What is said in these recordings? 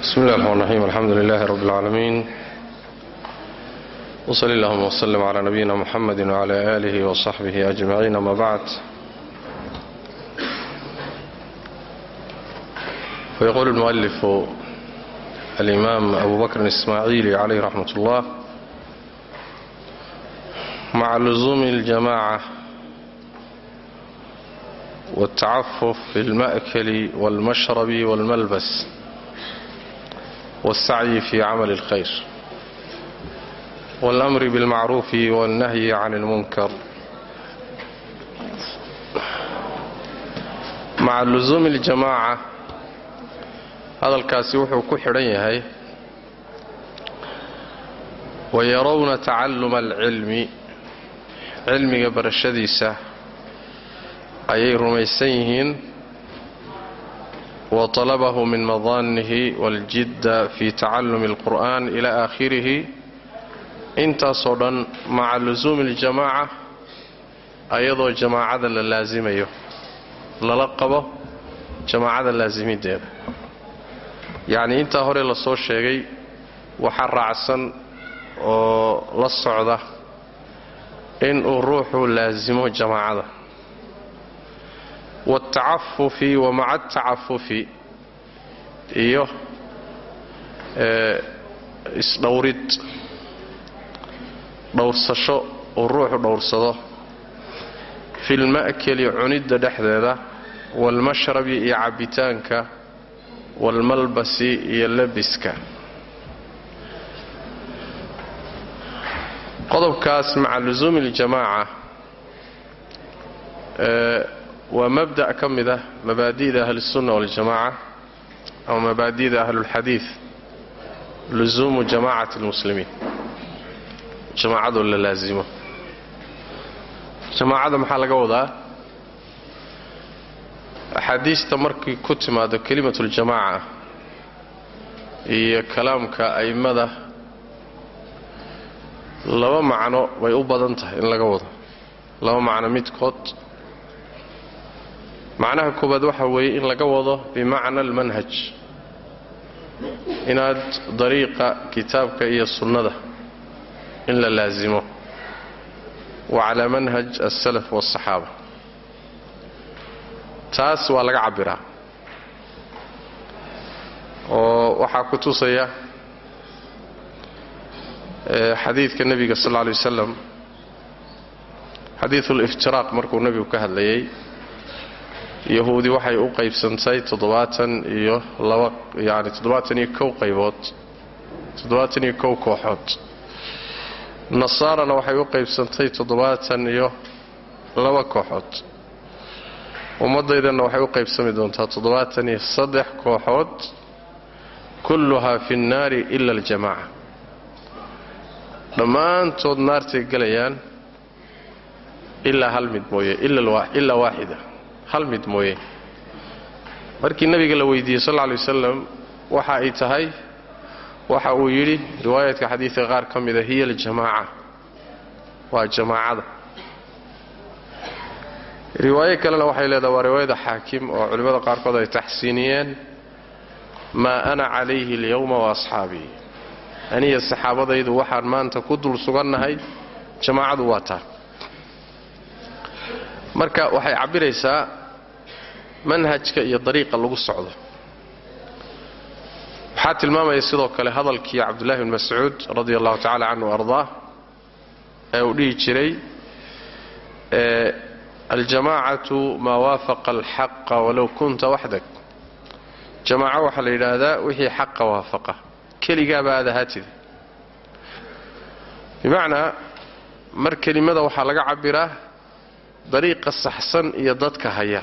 بسم الله الرحمن الرحيم الحمد لله رب العالمين وصلى اللهم وسلم على نبينا محمد وعلى آله وصحبه أجمعين ما بعد ويقول المؤلف الإمام أبو بكر الإسماعيلي عليه رحمة الله مع لزوم الجماعة والتعفف في المأكل والمشرب والملبس والسعي في عمل الخير والأمر بالمعروف والنهي عن المنكر مع لزوم الجماعة hadalkaasi wuxuu ku xidhan yahay wayarawna tacalluma alcilmi cilmiga barashadiisa ayay rumaysan yihiin wa talabahu min madaanihi waاljidda fi tacallumi اlqur'an ila aakhirihi intaasoo dhan maca lusuumi اljamaaca ayadoo jamaacada la laasimayo lala qabo jamaacada laasimideeda yacnii intaa hore la soo sheegay waxaa raacsan oo la socda inuu ruuxu laasimo jamaacada waatacafufi wa maca atacafufi iyo isdhowrid dhowrsasho uu ruuxu dhowrsado. Fi lma'keli cunidda dhexdeeda waalmashrabi iyo cabbitaanka waalmalbasi iyo labiska. Qodobkaas maca lusuumi اljamaaca waa mabda' ka mid ah mabaadi'da ahlisunna waاljamaaca ama mabaadi'da ahlulxadiid lusuumu jamaacati اlmuslimiin jamaacadoo la laasimo jamaacada maxaa laga wadaa? Axaadiista markay ku timaado kelimatu ljamaaca iyo kalaamka a'immada laba macno way u badan tahay in laga wado. Laba macno midkood macnaha koowaad waxa weeye in laga wado bimacna almanhaj. Inaad dariiqa kitaabka iyo sunnada in la laasimo wa calaa manhaj alsalaf waاsaxaaba taas waa laga cabbiraa oo waxaa ku tusaya xadiidka nebiga sal lla lay wasalam xadiidu liftiraaq markuu nebigu ka hadlayay yahuudi waxay u qaybsantay toddobaatan iyo laba yani toddobaatan iyo kow qaybood toddobaatan iyo kow kooxood. Nasaarana waxay u qaybsantay toddobaatan iyo laba kooxood. Ummaddaydanna waxay u qaybsami doontaa toddobaatan iyo saddex kooxood kulluhaa fi nnaari ila aljamaaca. Dhammaantood naartay gelayaan ilaa hal mid mooye ilaa waaxida hal mid mooye. Markii nebiga la weydiiyey sal lla alay wasalam waxa ay tahay waxa uu yidhi riwaayaadka xadiidka qaar ka mida hiya aljamaaca. Waa jamaacada. Riwaayo kalena waxay leedahay waa riwaayada xaakim oo culimmada qaarkood ay taxsiiniyeen maa ana calayhi alyawma wa asxaabii aniya saxaabadaydu waxaan maanta ku dul sugannahay jamaacadu waa taa marka waxay cabbiraysaa manhajka iyo dariiqa lagu socdo. Waxaa tilmaamaya sidoo kale hadalkii cabdullahi bn mascuud radia allahu tacala canhu ardaa ee uu dhihi jiray aljamaacatu maa waafaqa alxaqa walow kunta waxdak. Jamaaco waxaa la yidhaahdaa wixii xaqa waafaqa. Keligaaba aad ahaatida bimacnaa mar kelimada waxaa laga cabbiraa dariiqa saxsan iyo dadka haya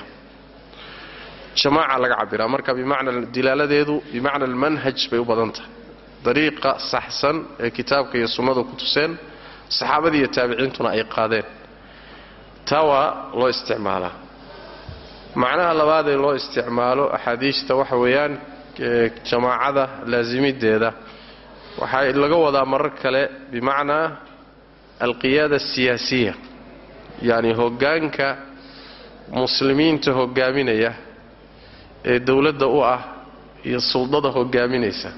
jamaaca laga cabbiraa marka bimacna dilaaladeedu bimacna almanhaj bay u badan tahay. Dariiqa saxsan ee kitaabka iyo sunnadu ku tuseen saxaabadii iyo taabiciintuna ay qaadeen. Taa waa loo isticmaalaa. Macnaha labaad ee loo isticmaalo axaadiista waxa weeyaan jamaacada laasimideeda. Waxaa laga wadaa marar kale bimacnaa alqiyaada asiyaasiya yacni hoggaanka muslimiinta hoggaaminaya ee dowladda u ah iyo suldada hogaaminaysa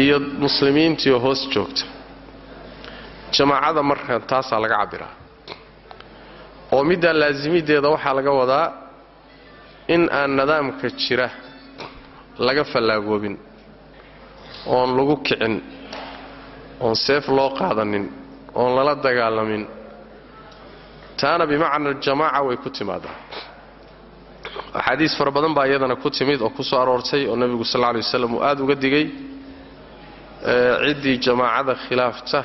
iyo muslimiintiioo hoos joogta. Jamaacada marka taasaa laga cabbiraa oo middaa laasimideeda waxaa laga wadaa in aan nidaamka jira laga fallaagoobin oon lagu kicin oon seef loo qaadanin oon lala dagaalamin. Taana bimacna aljamaaca way ku timaadaa axaadiis fara badan baa iyadana ku timid oo ku soo aroortay oo nebigu sal lay waslam uu aada uga digay. Ciddii jamaacada khilaafta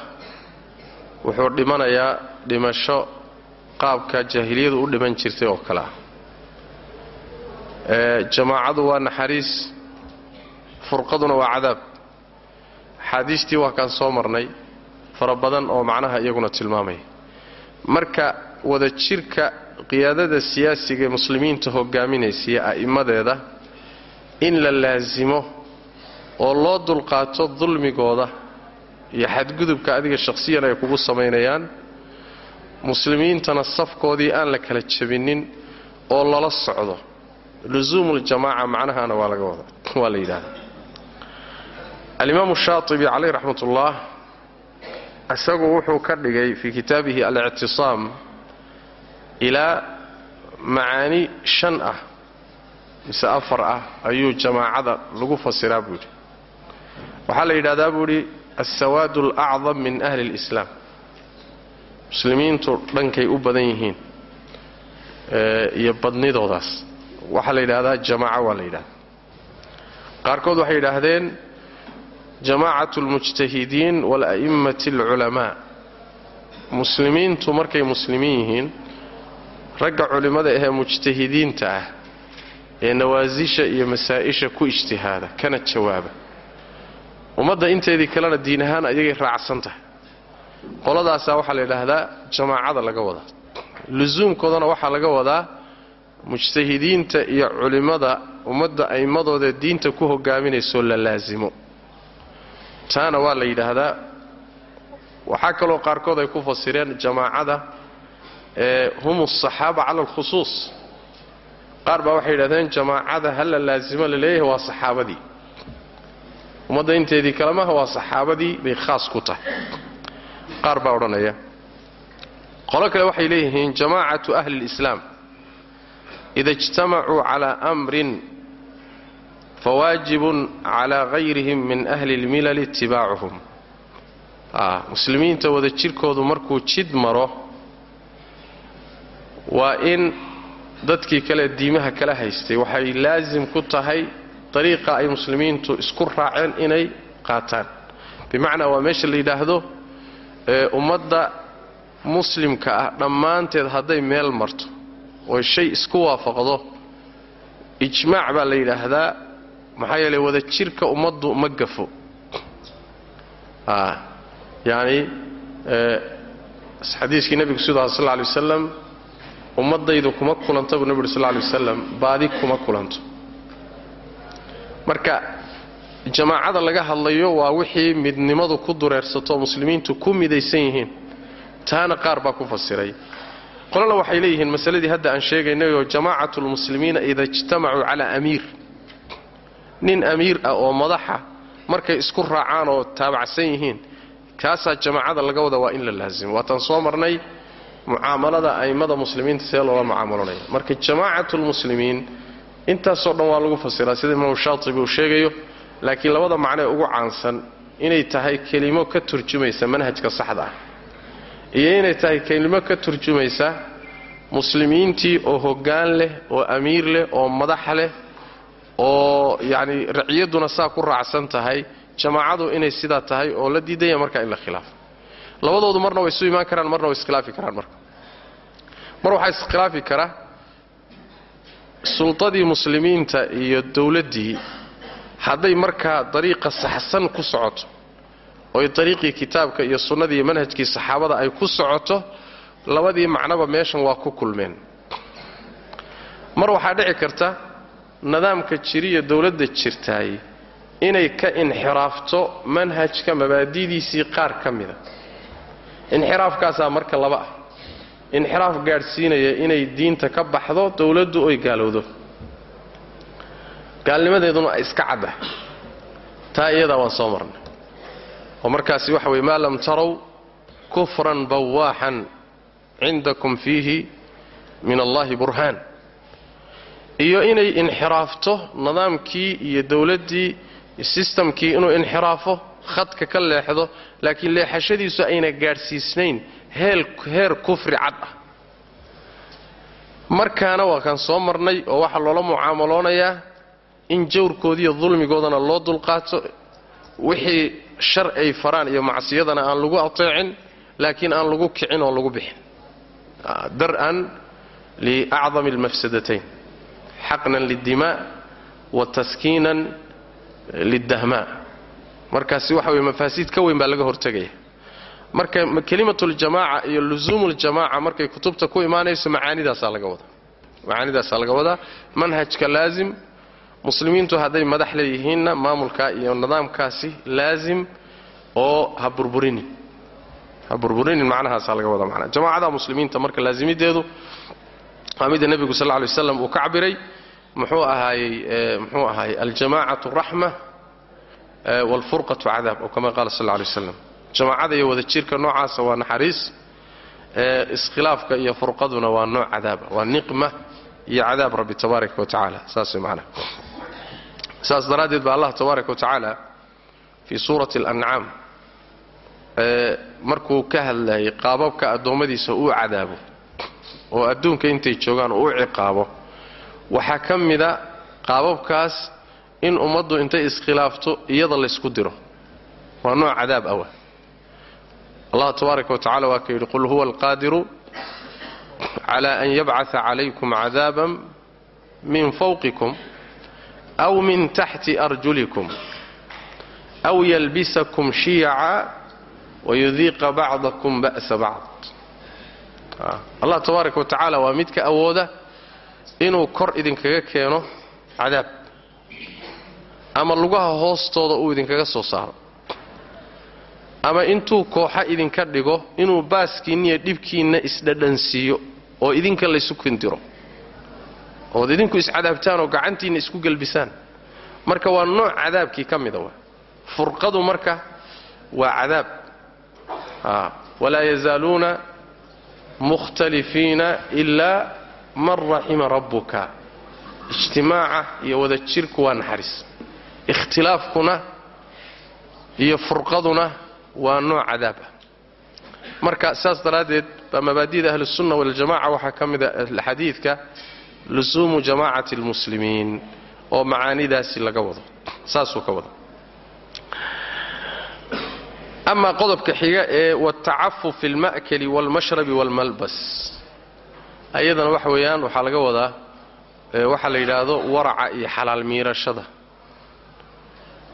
wuxuu dhimanayaa dhimasho qaabka jaahiliyadu u dhiman jirtay oo kale ah. Jamaacadu waa naxariis furqaduna waa cadaab. Axaadiistii waa kaan soo marnay fara badan oo macnaha iyaguna tilmaamaya marka wada jirka qiyaadada siyaasiga ee muslimiinta hogaaminaysiiyo a'immadeeda in la laasimo oo loo dulqaato dulmigooda iyo xadgudubka adiga shakhsiyan ay kugu samaynayaan muslimiintana safkoodii aan la kala jabinin oo lala socdo. Lusuumuljamaaca macnahana waa laga wada waa la yidhahda alimaamu shaatibi caleyh raxmat ullah isagu wuxuu ka dhigay fii kitaabihi alictisaam ilaa macaani shan ah mise afar ah ayuu jamaacada lagu fasiraa buu yidhi waxaa la yidhahdaa buu yidhi alsawaad alacdam min ahli اlislaam muslimiintu dhankay u badan yihiin iyo badnidoodaas waxaa la yidhahdaa jamaaca waa la yidhahdaa qaarkood waxay yidhaahdeen jamacat اlmujtahidiin wala'immati اlculamaa muslimiintu markay muslimiin yihiin ragga culimmada ahee mujtahidiinta ah ee nawaasisha iyo masaa'isha ku ijtihaada kana jawaaba. Ummadda inteedii kalena diin ahaan ayagay raacsan tahay. Qoladaasaa waxaa la yidhaahdaa jamaacada laga wadaa. Lusuumkoodana waxaa laga wadaa mujtahidiinta iyo culimmada ummadda a'immadooda diinta ku hogaaminaysoo la laasimo taana waa la yidhaahdaa. Waxaa kaloo qaarkood ay ku fasireen jamaacada hum asaxaaba cala alkhusuus qaar baa waxay yidhahdeen jamaacada ha la laasimo la leeyahay waa saxaabadii ummadda inteedii kalemaha waa saxaabadii bay khaas ku tahay qaar baa odhanaya qolo kale waxay leeyihiin jamaacatu ahli اlislaam ida اjtamacuu calaa amrin fawaajibun calaa gayrihim min ahli اlmilali itibaacuhum muslimiinta wada jirkoodu markuu jid maro waa in dadkii kale diimaha kala haystay. Waxay laasim ku tahay dariiqa ay muslimiintu isku raaceen inay qaataan. Bimacnaa waa meesha la yidhaahdo ummadda muslimka ah dhammaanteed hadday meel marto oo shay isku waafaqdo ijmaac baa la yidhaahdaa. Maxaa yeelay wada jirka ummaddu ma gafo. Yacni xadiiskii nebigu sidaa sal lay wasalam ummaddaydu kuma kulanta buu nebi sal lay wasalam baadi kuma kulanto. Marka jamaacada laga hadlayo waa wixii midnimadu ku dureersato muslimiintu ku midaysan yihiin. Taana qaar baa ku fasiray. Qolana waxay leeyihiin masaladii hadda aan sheegaynayoo jamaacatu lmuslimiina ida ijtamacuu calaa amiir. Nin amiir ah oo madaxa markay isku raacaan oo taabacsan yihiin kaasaa jamaacada laga wada waa in la laasimo waataan soo marnay mucaamalada a'immada muslimiinta see loola mucaamalanaya marka jamaacatu lmuslimiin intaasoo dhan waa lagu fasiraa sida imaamu shaatibi uu sheegayo laakiin labada macnee ugu caansan inay tahay kelimo ka turjumaysa manhajka saxda ah. Iyo inay tahay kelimo ka turjumaysa muslimiintii oo hoggaan leh oo amiir leh oo madax leh oo yacni raciyadduna saa ku raacsan tahay jamaacadu inay sidaa tahay oo la diidanya markaa in la khilaafo labadoodu marna way isu imaan karaan marna way iskhilaafi karaan marka. Mar waxaa iskhilaafi kara sultadii muslimiinta iyo dowladdii hadday markaa dariiqa saxsan ku socoto oy dariiqii kitaabka iyo sunnadii manhajkii saxaabada ay ku socoto labadii macnoba meeshan waa ku kulmeen. Mar waxaa dhici karta nidaamka jiriya dowladda jirtaay inay ka inxiraafto manhajka mabaadidiisii qaar ka mida inxiraafkaasaa marka laba. Ah inxiraaf gaadhsiinaya inay diinta ka baxdo dowladdu oy gaalowdo. Gaalnimadeeduna iska caddahay taa iyadaa waan soo marnay. Oo markaasi waxa weye maa lam tarow kufran bawaaxan cindakum fiihi min allahi burhaan. Iyo inay inxiraafto nidaamkii iyo dowladdii sistamkii inuu inxiraafo khadka ka leexdo laakiin leexashadiisu ayna gaadhsiisnayn heer kufri cad ah. Markaana waa kaan soo marnay oo waxaa loola mucaamaloonayaa in jawrkoodiiyo dulmigoodana loo dulqaato wixii shar ay faraan iyo macsiyadana aan lagu ateecin laakiin aan lagu kicin oo lagu bixin. Dar'an liacdami almafsadatayn xaqnan liddimaa wa taskiinan liddahmaa markaasi waxa weye mafaasiid ka weyn baa laga hortegaya. Marka kelimatljamaaca iyo lusuumuljamaaca markay kutubta ku imaanayso macaanidaasaa laga wadaa. Macaanidaasaa laga wadaa. Manhajka laazim muslimiintu hadday madax leeyihiinna maamulka iyo nidaamkaasi laazim oo ha burburinin. Ha burburinin macnahaasaa laga wadaa manaa jamaacada muslimiinta marka laazimideedu waa mida nebigu sal ly waslam uu ka cabiray muxuu ahaayey muxuu ahaayey aljamacatu raxma waalfurqatu cadaab oo kama qaala sal ly waslam jamaacada iyo wada jirka noocaasa waa naxariis. Iskhilaafka iyo furqaduna waa nooc cadaaba waa niqma iyo cadaab rabbi tabaaraka wa tacaala. Saas macnaha saas daraaddeed baa allah tabaaraka wa tacaala suurati alancaam markuu ka hadlayay qaababka addoommadiisa uu cadaabo oo adduunka intay joogaan uu ciqaabo waxaa ka mida qaababkaas in ummaddu intay iskhilaafto iyada laysku diro. Waa nooc cadaab awa allah tabaaraka wa tacala waa ka yidhi qul huwa alqaadiru cala an yabcaa calaykum cadaaban min fawqikum aw min taxti arjulikum aw yalbisakum shiyaca wayudiiqa bacdakum ba'sa bacd. Allah tabaaraka wa tacaala waa midka awooda inuu kor idinkaga keeno cadaab ama lugaha hoostooda uu idinkaga soo saaro. Ama intuu kooxa idinka dhigo inuu baaskiinniiyo dhibkiinna isdhadhansiiyo oo idinka laysu kindiro ood idinku iscadaabtaan oo gacantiinna isku gelbisaan marka waa nooc cadaabkii ka mida wa. Furqadu marka waa cadaab. Walaa yazaaluuna mukhtalifiina ilaa man raxima rabbuka. Ijtimaaca iyo wada jirku waa naxariis ikhtilaafkuna iyo furqaduna waa nooc cadaab ah. Marka saas daraaddeed baa mabaadida ahlusunna waljamaca waxaa ka mida xadiidka lusuumu jamaacati almuslimiin oo macaanidaasi laga wado. Saasuu ka wado. Amaa qodobka xiga ee watacafu fi alma'kali waalmashrabi waalmalbas ayadana waxa weeyaan waxaa laga wadaa waxaa la yidhaahdo waraca iyo xalaal miirashada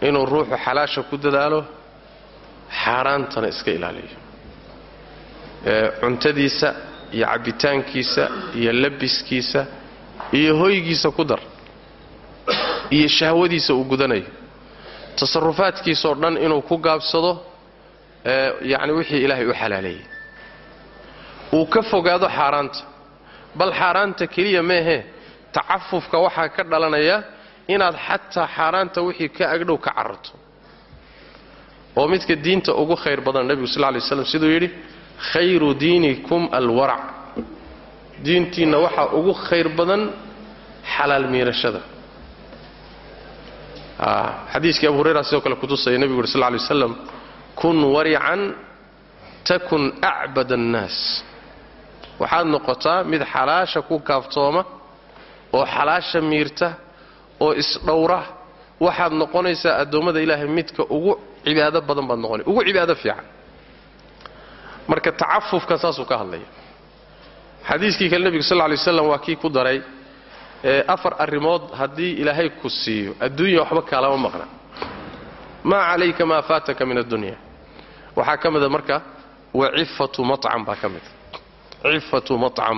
inuu ruuxu xalaasha ku dadaalo xaaraantana iska ilaaliyo. Cuntadiisa iyo cabbitaankiisa iyo labiskiisa iyo hoygiisa ku dar iyo shahwadiisa uu gudanayo. Tasarufaadkiisoo dhan inuu ku gaabsado yacni wixii ilaahay u xalaaleeyey. Uu ka fogaado xaaraanta. Bal xaaraanta keliya meehee tacafufka waxaa ka dhalanaya inaad xataa xaaraanta wixii ka agdhow ka cararto. Oo midka diinta ugu khayr badan nebigu sal lay slam siduu yidhi khayru diinikum alwarac diintiinna waxaa ugu khayr badan xalaal miirashada. Xadiiskii abu hurayra sidoo kale kutusaya nebigu yuri sal lay waslam kun warican takun acbad annaas. Waxaad noqotaa mid xalaasha ku kaaftooma oo xalaasha miirta oo isdhowra waxaad noqonaysaa addoommada ilaahay midka ugu cibaado badan baad noqonay ugu cibaado fiican. Marka tacafufka saasuu ka hadlaya. Xadiiskii kale nebigu sal lay waslam waa kii ku daray afar arrimood haddii ilaahay ku siiyo adduunya waxba kaalama maqna. Maa calayka maa faataka min addunya waxaa ka mida marka wa cifatu macam baa ka mida cifatu macam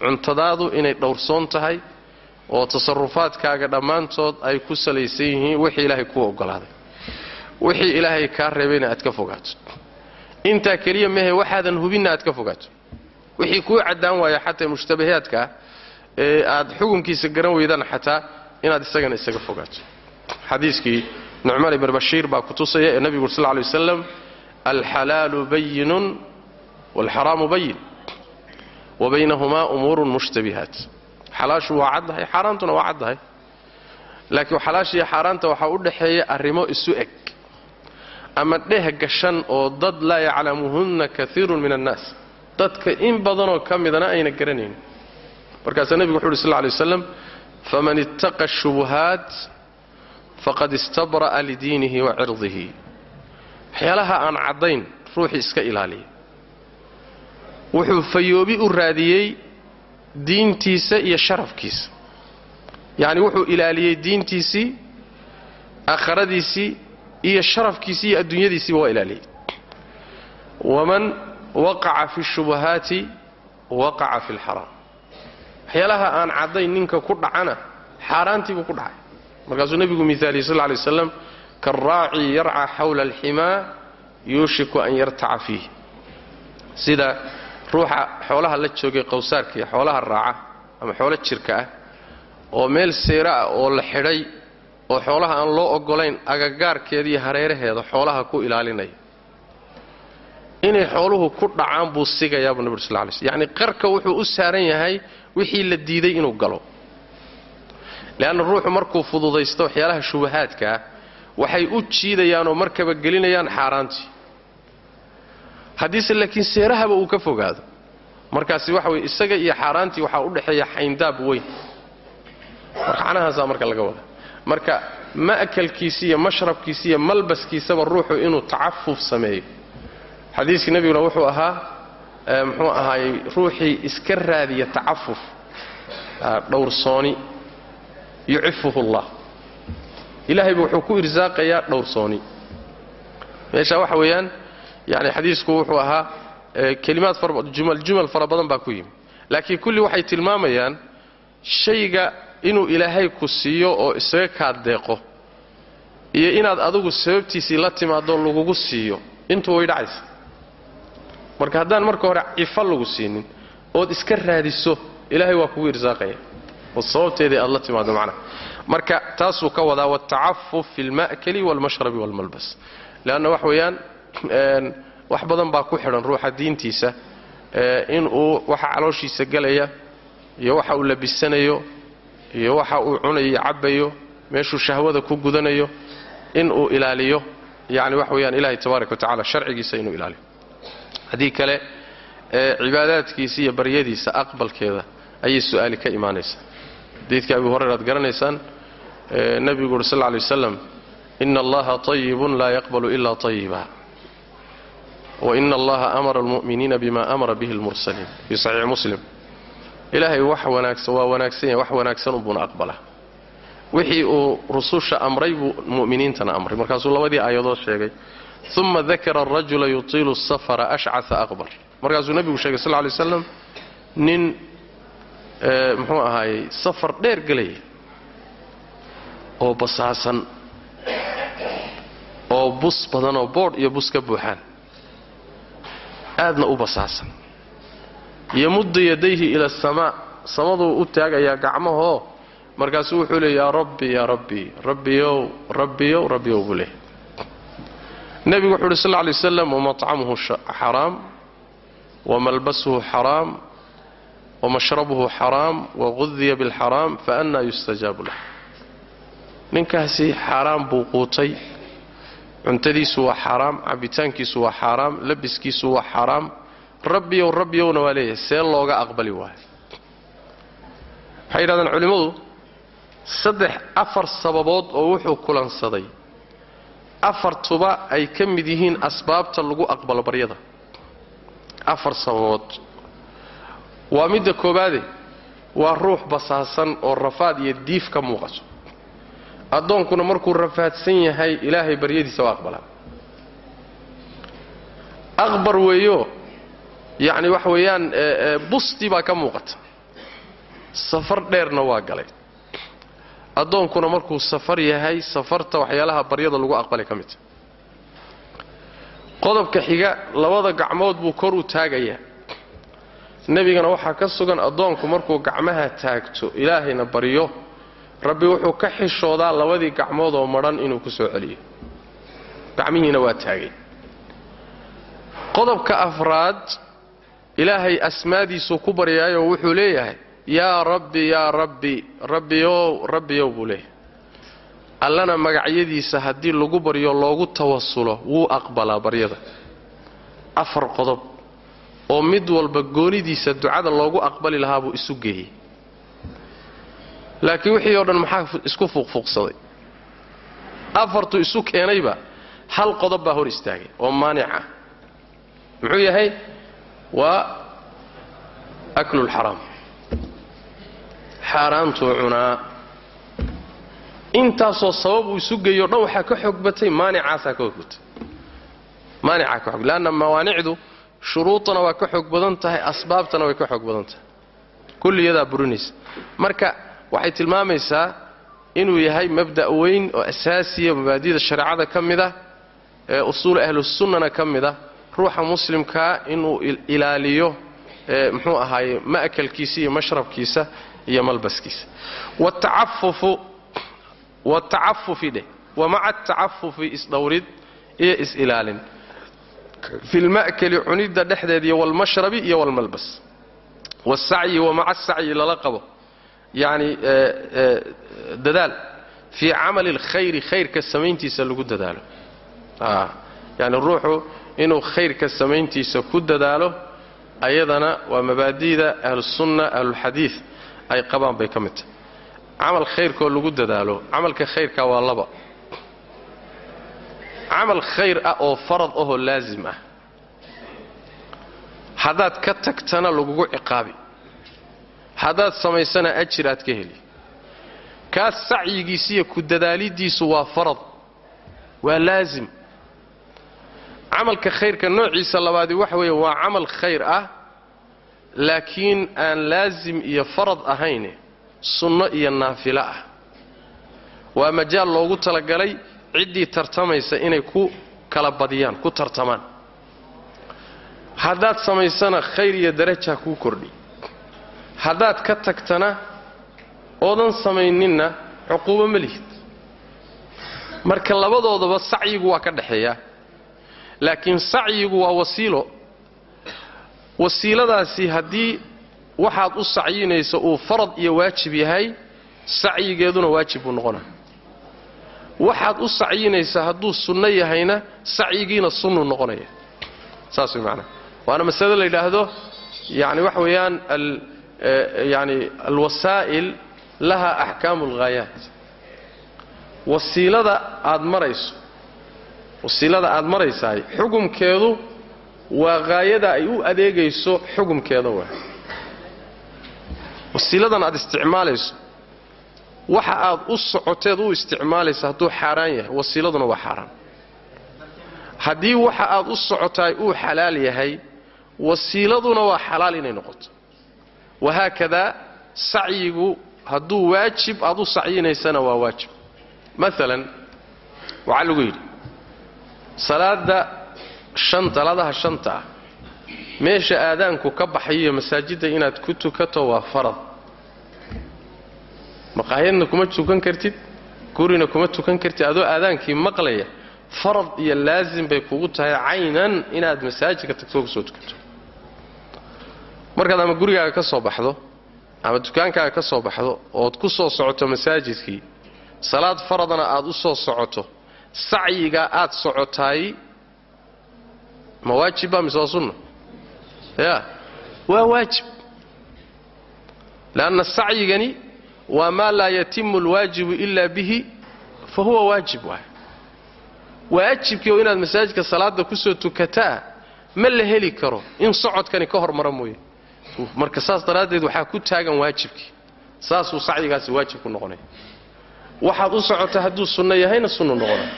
cuntadaadu inay dhowrsoon tahay oo tasarufaadkaaga dhammaantood ay ku salaysan yihiin wixii ilaahay kuu oggolaaday wixii ilaahay kaa reebayna aad ka fogaato. Intaa keliya mehe waxaadan hubinna aad ka fogaato. Wixii kuu caddaan waaya xataa mushtabahaadkaa ee aad xukunkiisa garan weydaan xataa inaad isagana isaga fogaato. Xadiiskii nucmaan ibn bashiir baa kutusaya ee nebigu ur sl lay wasalam alxalaalu bayinun waalxaraamu bayin wa baynahumaa umuurun mushtabihaat xalaashu waa caddahay xaaraantuna waa caddahay laakiin xalaashiiyo xaaraanta waxaa u dhaxeeya arrimo isu eg. Ama dheh gashan oo dad laa yaclamuhunna kaiirun min annaas dadka in badanoo ka midana ayna garanaynin markaasaa nebigu wuxu uhi sl lay waslam faman ittaqa shubuhaat faqad istabra'a lidiinihi wa cirdihi. Waxyaalaha aan caddayn ruuxii iska ilaaliya wuxuu fayoobi u raadiyey diintiisa iyo sharafkiisa. Yacni wuxuu ilaaliyey diintiisii aakhiradiisii iyo sharafkiisii iyo adduunyadiisiiba waa ilaaliyey. Waman waqaca fi shubuhaati waqaca fi lxaraam. Waxyaalaha aan caddayn ninka ku dhacana xaaraantii buu ku dhacay. Markaasuu nebigu miaaliyey sal lay waslam karaaci yarca xawla alximaa yuushiku an yartaca fiih sida ruuxa xoolaha la joogay qowsaarka iyo xoolaha raaca ama xoolo jirka ah oo meel seera ah oo la xidhay oo xoolaha aan loo oggolayn agagaarkeeda iyo hareeraheeda xoolaha ku ilaalinaya. Inay xooluhu ku dhacaan buu sigayaabuu nabig sal lay sl yacni qarka wuxuu u saaran yahay wixii la diiday inuu galo. Leanna ruuxu markuu fududaysto waxyaalaha shubahaadka ah waxay u jiidayaan oo markaba gelinayaan xaaraantii haddiise laakiin seerahaba uu ka fogaado. Markaasi waxa weye isaga iyo xaaraantii waxaa u dhexeeya xayndaab weyn. Marxanahaasaa marka laga wada marka ma'kalkiisa iyo mashrabkiisa iyo malbaskiisaba ruuxu inuu tacafuf sameeyo. Xadiiskii nebiguna wuxuu ahaa muxuu ahaayey ruuxii iska raadiya tacafuf dhowrsooni yucifuhu allah ilaahayba wuxuu ku irsaaqayaa dhowrsooni meesha waxa weeyaan yani xadiisku wuxuu ahaa kelimaad jumal fara badan baa ku yimi. Laakiin kulli waxay tilmaamayaan shayga inuu ilaahay ku siiyo oo isaga kaad deeqo iyo inaad adigu sababtiisii la timaado lagugu siiyo. Intuu way dhacaysa. Marka haddaan marka hore cifa lagu siinin ood iska raadiso ilaahay waa kugu irsaaqaya. Oo sababteedii aad la timaado macnaha marka taasuu ka wadaa waaltacafuf fi lma'kali waalmashrabi waalmalbas leanna wax weeyaan wax badan baa ku xidhan ruuxa diintiisa inuu waxa calooshiisa gelaya iyo waxa uu labisanayo iyo waxa uu cunayo iyo cabbayo meeshuu shahwada ku gudanayo inuu ilaaliyo. Yani wax weeyaan ilahay tabaaraka wa tacala sharcigiisa inuu ilaaliyo. Haddii kale cibaadaadkiisa iyo baryadiisa aqbalkeeda ayay su'aali ka imaanaysaa. Xadiidka abi hurayra ad garanaysaan nebigu uri sal lla lay waslam ina allaha طayibun laa yaqbalu ila طayiba waina allaha amara almu'miniina bima amara bihi lmursaliin fii saxiixi muslim ilaahay waa wanaagsan yahay wax wanaagsan unbuuna aqbalaa wixii uu rususha amray buu mu'miniintana amray markaasuu labadii aayadood sheegay uma dakara arajula yutiilu safara ashcaa aqbar markaasuu nebigu sheegay sal lay waslam nin muxuu ahaayey safar dheer gelaya oo basaasan oo bus badan oo boodh iyo bus ka buuxaan aadna u basaasan yamuddu yadayhi ila asamaa samaduu u taagayaa gacmahoo markaasuu wuxuu leey yaa rabbi yaa rabbi rabbiyow rabbiyow rabbiyow buu leehay nebigu wuxu uhi sal lla lay waslam wamaccamuhu xaraam wamalbasuhu xaraam wamashrabuhu xaraam waqudiya bilxaraam faannaa yustajaabu lah ninkaasi xaaraam buu quutay cuntadiisu waa xaaraam cabbitaankiisu waa xaaraam labiskiisu waa xaaraam rabbiyow rabbiyowna waa leeyahay see looga aqbali waayo. Waxay yidhahdeen culimmadu saddex afar sababood oo wuxuu kulansaday. Afartuba ay ka mid yihiin asbaabta lagu aqbalo baryada. Afar sababood. Waa midda koobaade waa ruux basaasan oo rafaad iyo diif ka muuqato addoonkuna markuu rafaadsan yahay ilaahay baryadiisa waa aqbalaa aqbar weeyo yacni waxa weeyaan bustii baa ka muuqata. Safar dheerna waa galay. Addoonkuna markuu safar yahay safarta waxyaalaha baryada lagu aqbalay ka midta qodobka xiga labada gacmood buu kor u taagayaa nebigana waxaa ka sugan addoonku markuu gacmaha taagto ilaahayna baryo rabbi wuxuu ka xishoodaa labadii gacmood oo madhan inuu ku soo celiyo. Gacmihiina waa taagay. Qodobka afraad ilaahay asmaadiisuu ku baryaayoo wuxuu leeyahay yaa rabbi yaa rabbi rabbiyow rabbiyow buu leeyahay. Allana magacyadiisa haddii lagu baryo loogu tawasulo wuu aqbalaa baryada. Afar qodob oo mid walba goonidiisa ducada loogu aqbali lahaa buu isu geeyey laakiin wixii oo dhan maxaa isku fuuqfuuqsaday? Afartuu isu keenayba hal qodob baa hor istaagay oo maanic ah. Muxuu yahay? Waa aklulxaraam xaaraantuu cunaa. Intaasoo sabab uu isu geeyo dhan waxaa ka xoog batay maanicaasaa ka xoog batay. Maanicaa ka xoog leanna mawaanicdu shuruudana waa ka xoog badan tahay asbaabtana way ka xoog badan tahay. Kulliyadaa burinaysa. Marka waxay tilmaamaysaa inuu yahay mabda' weyn oo asaasiya mabaadida shareecada ka mid ah ee usuul ahlusunnana ka mid ah ruuxa muslimkaa inuu ilaaliyo muxuu ahaaye ma'kalkiisa iyo mashrabkiisa iyo malbaskiisa. Watacafufu watacafufi dheh wa maca atacafufi isdhowrid iyo is-ilaalin. Fi lma'kali cunidda dhexdeed iyo walmashrabi iyo walmalbas wasacyi wa maca asacyi lala qabo yacni dadaal. Fii camali alkhayri khayrka samayntiisa lagu dadaalo. Yani ruuxu inuu khayrka samayntiisa ku dadaalo ayadana waa mabaadi'da ahlusunna ahlulxadiid ay qabaan bay ka mid tahay. Camal khayrkoo lagu dadaalo camalka khayrka waa laba. Camal khayr ah oo farad ahoo laasim ah. Haddaad ka tagtana lagugu ciqaabi haddaad samaysana ajir aad ka heli. Kaas sacyigiisiiyo ku dadaalidiisu waa farad waa laasim camalka khayrka noociisa labaadi waxa weeye waa camal khayr ah laakiin aan laasim iyo farad ahayne sunno iyo naafilo ah. Waa majaal loogu talagalay ciddii tartamaysa inay ku kala badiyaan ku tartamaan. Haddaad samaysana khayr iyo darajaa kuu kordhi haddaad ka tagtana oodan samayninna cuquubo ma lihid. Marka labadoodaba sacyigu waa ka dhexeeyaa laakiin sacyigu waa wasiilo. Wasiiladaasi haddii waxaad u sacyinayso uu farad iyo waajib yahay sacyigeeduna waajib buu noqonaa. Waxaad u sacyinaysaa hadduu sunno yahayna sacyigiina sunnuu noqonaya. Saas way macnaha waana masale la yidhaahdo yani waxa weeyaan yani alwasaa'il laha axkaamu alghaayaat wasiilada aad marayso wasiilada aad maraysaay xugumkeedu waa haayada ay u adeegayso xugumkeeda waa. Wasiiladan aad isticmaalayso waxa aad u socoteed u isticmaalaysa hadduu xaaraan yahay wasiiladuna waa xaaraan. Haddii waxa aad u socotaay uu xalaal yahay wasiiladuna waa xalaal inay noqoto wahaakadaa sacyigu hadduu waajib aad u sacyinaysana waa waajib maalan waxaa lagu yidhi salaada shan salaadaha shanta ah meesha aadaanku ka baxayiyo masaajidda inaad ku tukato waa farad maqaayadna kuma tukan kartid gurina kuma tukan kartid adoo aadaankii maqlaya farad iyo laasim bay kugu tahay caynan inaad masaajidka tagto ku soo tukato markaad ama gurigaaga ka soo baxdo ama dukaankaaga ka soo baxdo ood ku soo socoto masaajidkii salaad faradana aad u soo socoto sacyigaa aad socotaay ma waajibba mise waa sunna? Ya waa waajib. Leanna sacyigani waa maa laa yatimu alwaajibu ila bihi fa huwa waajib waay. Waajibkii oo inaad masaajidka salaada ku soo tukataa ma la heli karo in socodkani ka hormara mooye marka saas daraaddeed waxaa ku taagan waajibkii saasuu sacyigaasi waajib ku noqonaya waxaad u socota hadduu sunno yahayna sunnu noqonaya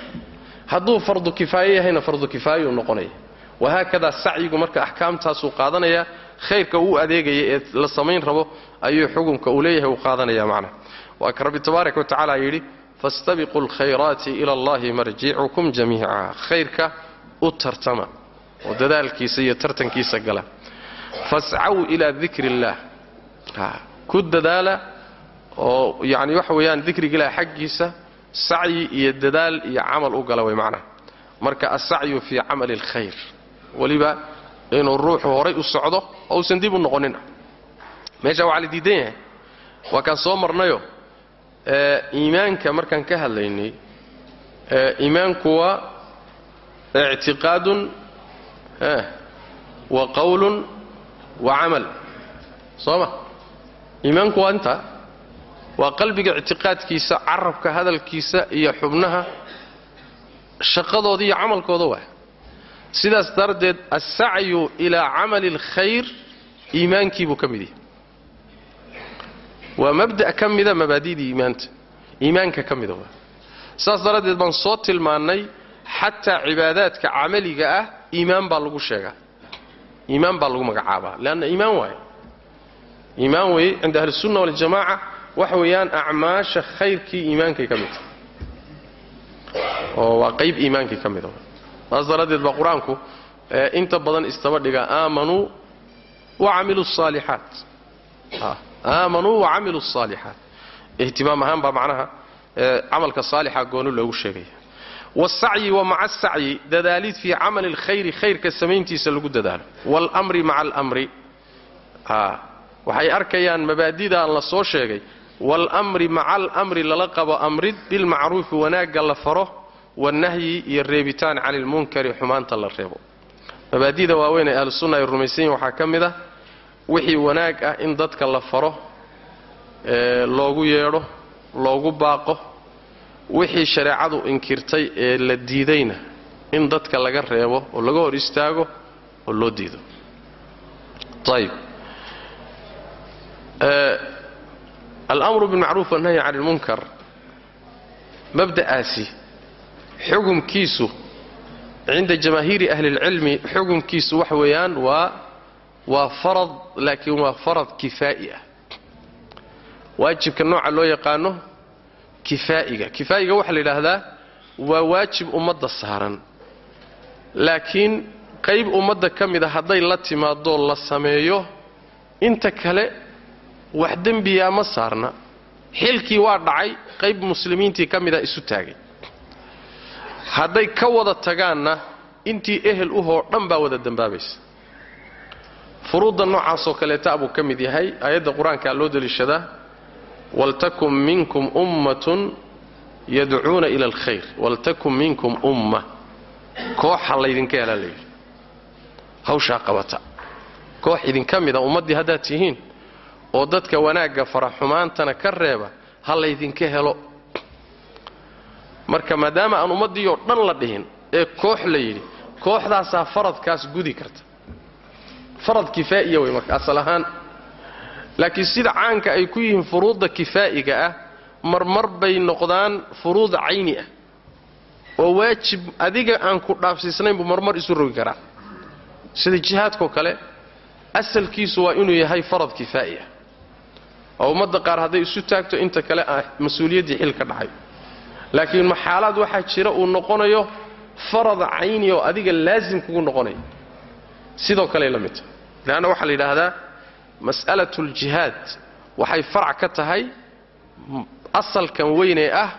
hadduu fardu kifaaye yahayna fardu kifaayuu noqonaya wahaakadaa sacyigu marka axkaamtaasuu qaadanaya khayrka uu adeegaya ee la samayn rabo ayuu xukunka uu leeyahay uu qaadanaya macnaha waa ka rabbi tabaaraka wa tacaala yidhi fastabiquu alkhayraati ila allahi marjicukum jamiica. Khayrka u tartama oo dadaalkiisa iyo tartankiisa gala fascaw ilaa dikri illaah ku dadaala oo yacni waxa weeyaan dikriga ilaah xaggiisa sacyi iyo dadaal iyo camal u gala way macnaha marka asacyu fii camali alkhayr weliba inuu ruuxu horay u socdo oo uusan dib u noqonina meesha waxaa la diidan yahay waa kaan soo marnayo iimaanka markaan ka hadlaynay iimaanku waa ictiqaadun wa qawlun wa camal soo ma iimaanku waa intaa waa qalbiga ictiqaadkiisa carabka hadalkiisa iyo xubnaha. Shaqadooda iyo camalkooda waa. Sidaas daradeed assacyu ilaa camali alkhayr iimaankii buu ka mid yahay. Waa mabda' ka mida mabaadidii iimaanta. Iimaanka ka mida waa. Saas daraaddeed baan soo tilmaannay xataa cibaadaadka camaliga ah iimaan baa lagu sheegaa iimaan baa lagu magacaabaa leanna iimaan waaye. Iimaan weeye cinda ahlisunna waljamaaca waxa weeyaan acmaasha khayrkii iimaankay ka mid oo waa qayb iimaankii ka mida saas daraaddeed baa qur'aanku inta badan istaba dhiga aamanuu wa camiluu saalixaat aamanuu wa camiluu saalixaat ihtimaam ahaan baa macnaha camalka saalixa gooni loogu sheegaya wsacyi wa maca asacyi dadaalid fii camali alkhayri khayrka samayntiisa lagu dadaalo waalmri maca almri waxay arkayaan mabaadidaan la soo sheegay waalmri maca almri lala qabo amrid bilmacruufi wanaagga la faro wanahyi iyo reebitaan cani lmunkari xumaanta la reebo mabaadida waaweyn ee ahlusunna ay rumaysan yihiin waxaa ka mid ah wixii wanaag ah in dadka la faro loogu yeedho loogu baaqo wixii shareecadu inkirtay ee la diidayna in dadka laga reebo oo laga hor istaago oo loo diido. Ayb almru bilmacruuf wannahyi cani lmunkar mabda'aasi xukumkiisu cinda jamaahiiri ahli اlcilmi xukumkiisu waxa weeyaan waa waa farad laakiin waa farad kifaa'i ah. Waajibka nooca loo yaqaano kifaa'iga. Kifaa'iga waxaa la yidhaahdaa waa waajib ummadda saaran. Laakiin qayb ummadda ka mida hadday la timaadoo la sameeyo inta kale wax dembiyaa ma saarna. Xilkii waa dhacay qayb muslimiintii ka mida isu taagay. Hadday ka wada tagaanna intii ehel uhoo dhan baa wada dembaabaysa furuudda noocaasoo kaleeta buu ka mid yahay aayadda qur'aankaa loo deliishadaa waltakun minkum ummatun yadcuuna ila alkhayr waltakun minkum umma kooxa laydinka helaa layidhi hawshaa qabata koox idinka mida ummaddii haddaad tihiin oo dadka wanaagga fara xumaantana ka reeba ha laydinka helo marka maadaama aan ummaddii oo dhan la dhihin ee koox la yidhi kooxdaasaa faradkaas gudi karta farad kifaa'iya wey marka asal ahaan laakiin sida caanka ay ku yihiin furuudda kifaa'iga ah marmar bay noqdaan furuud cayni ah. Oo waajib adiga aan ku dhaafsiisnayn buu marmar isu rogi karaa. Sida jihaadkoo kale asalkiisu waa inuu yahay farad kifaa'i ah. Oo ummadda qaar hadday isu taagto inta kale ah mas'uuliyaddii xil ka dhacay. Laakiin maxaalaad waxaa jira uu noqonayo farad cayni oo adiga laasim kugu noqonaya sidoo kaley la mid tahay leanna waxaa la yidhaahdaa mas'alatu aljihaad. Waxay farac ka tahay asalkan weynee ah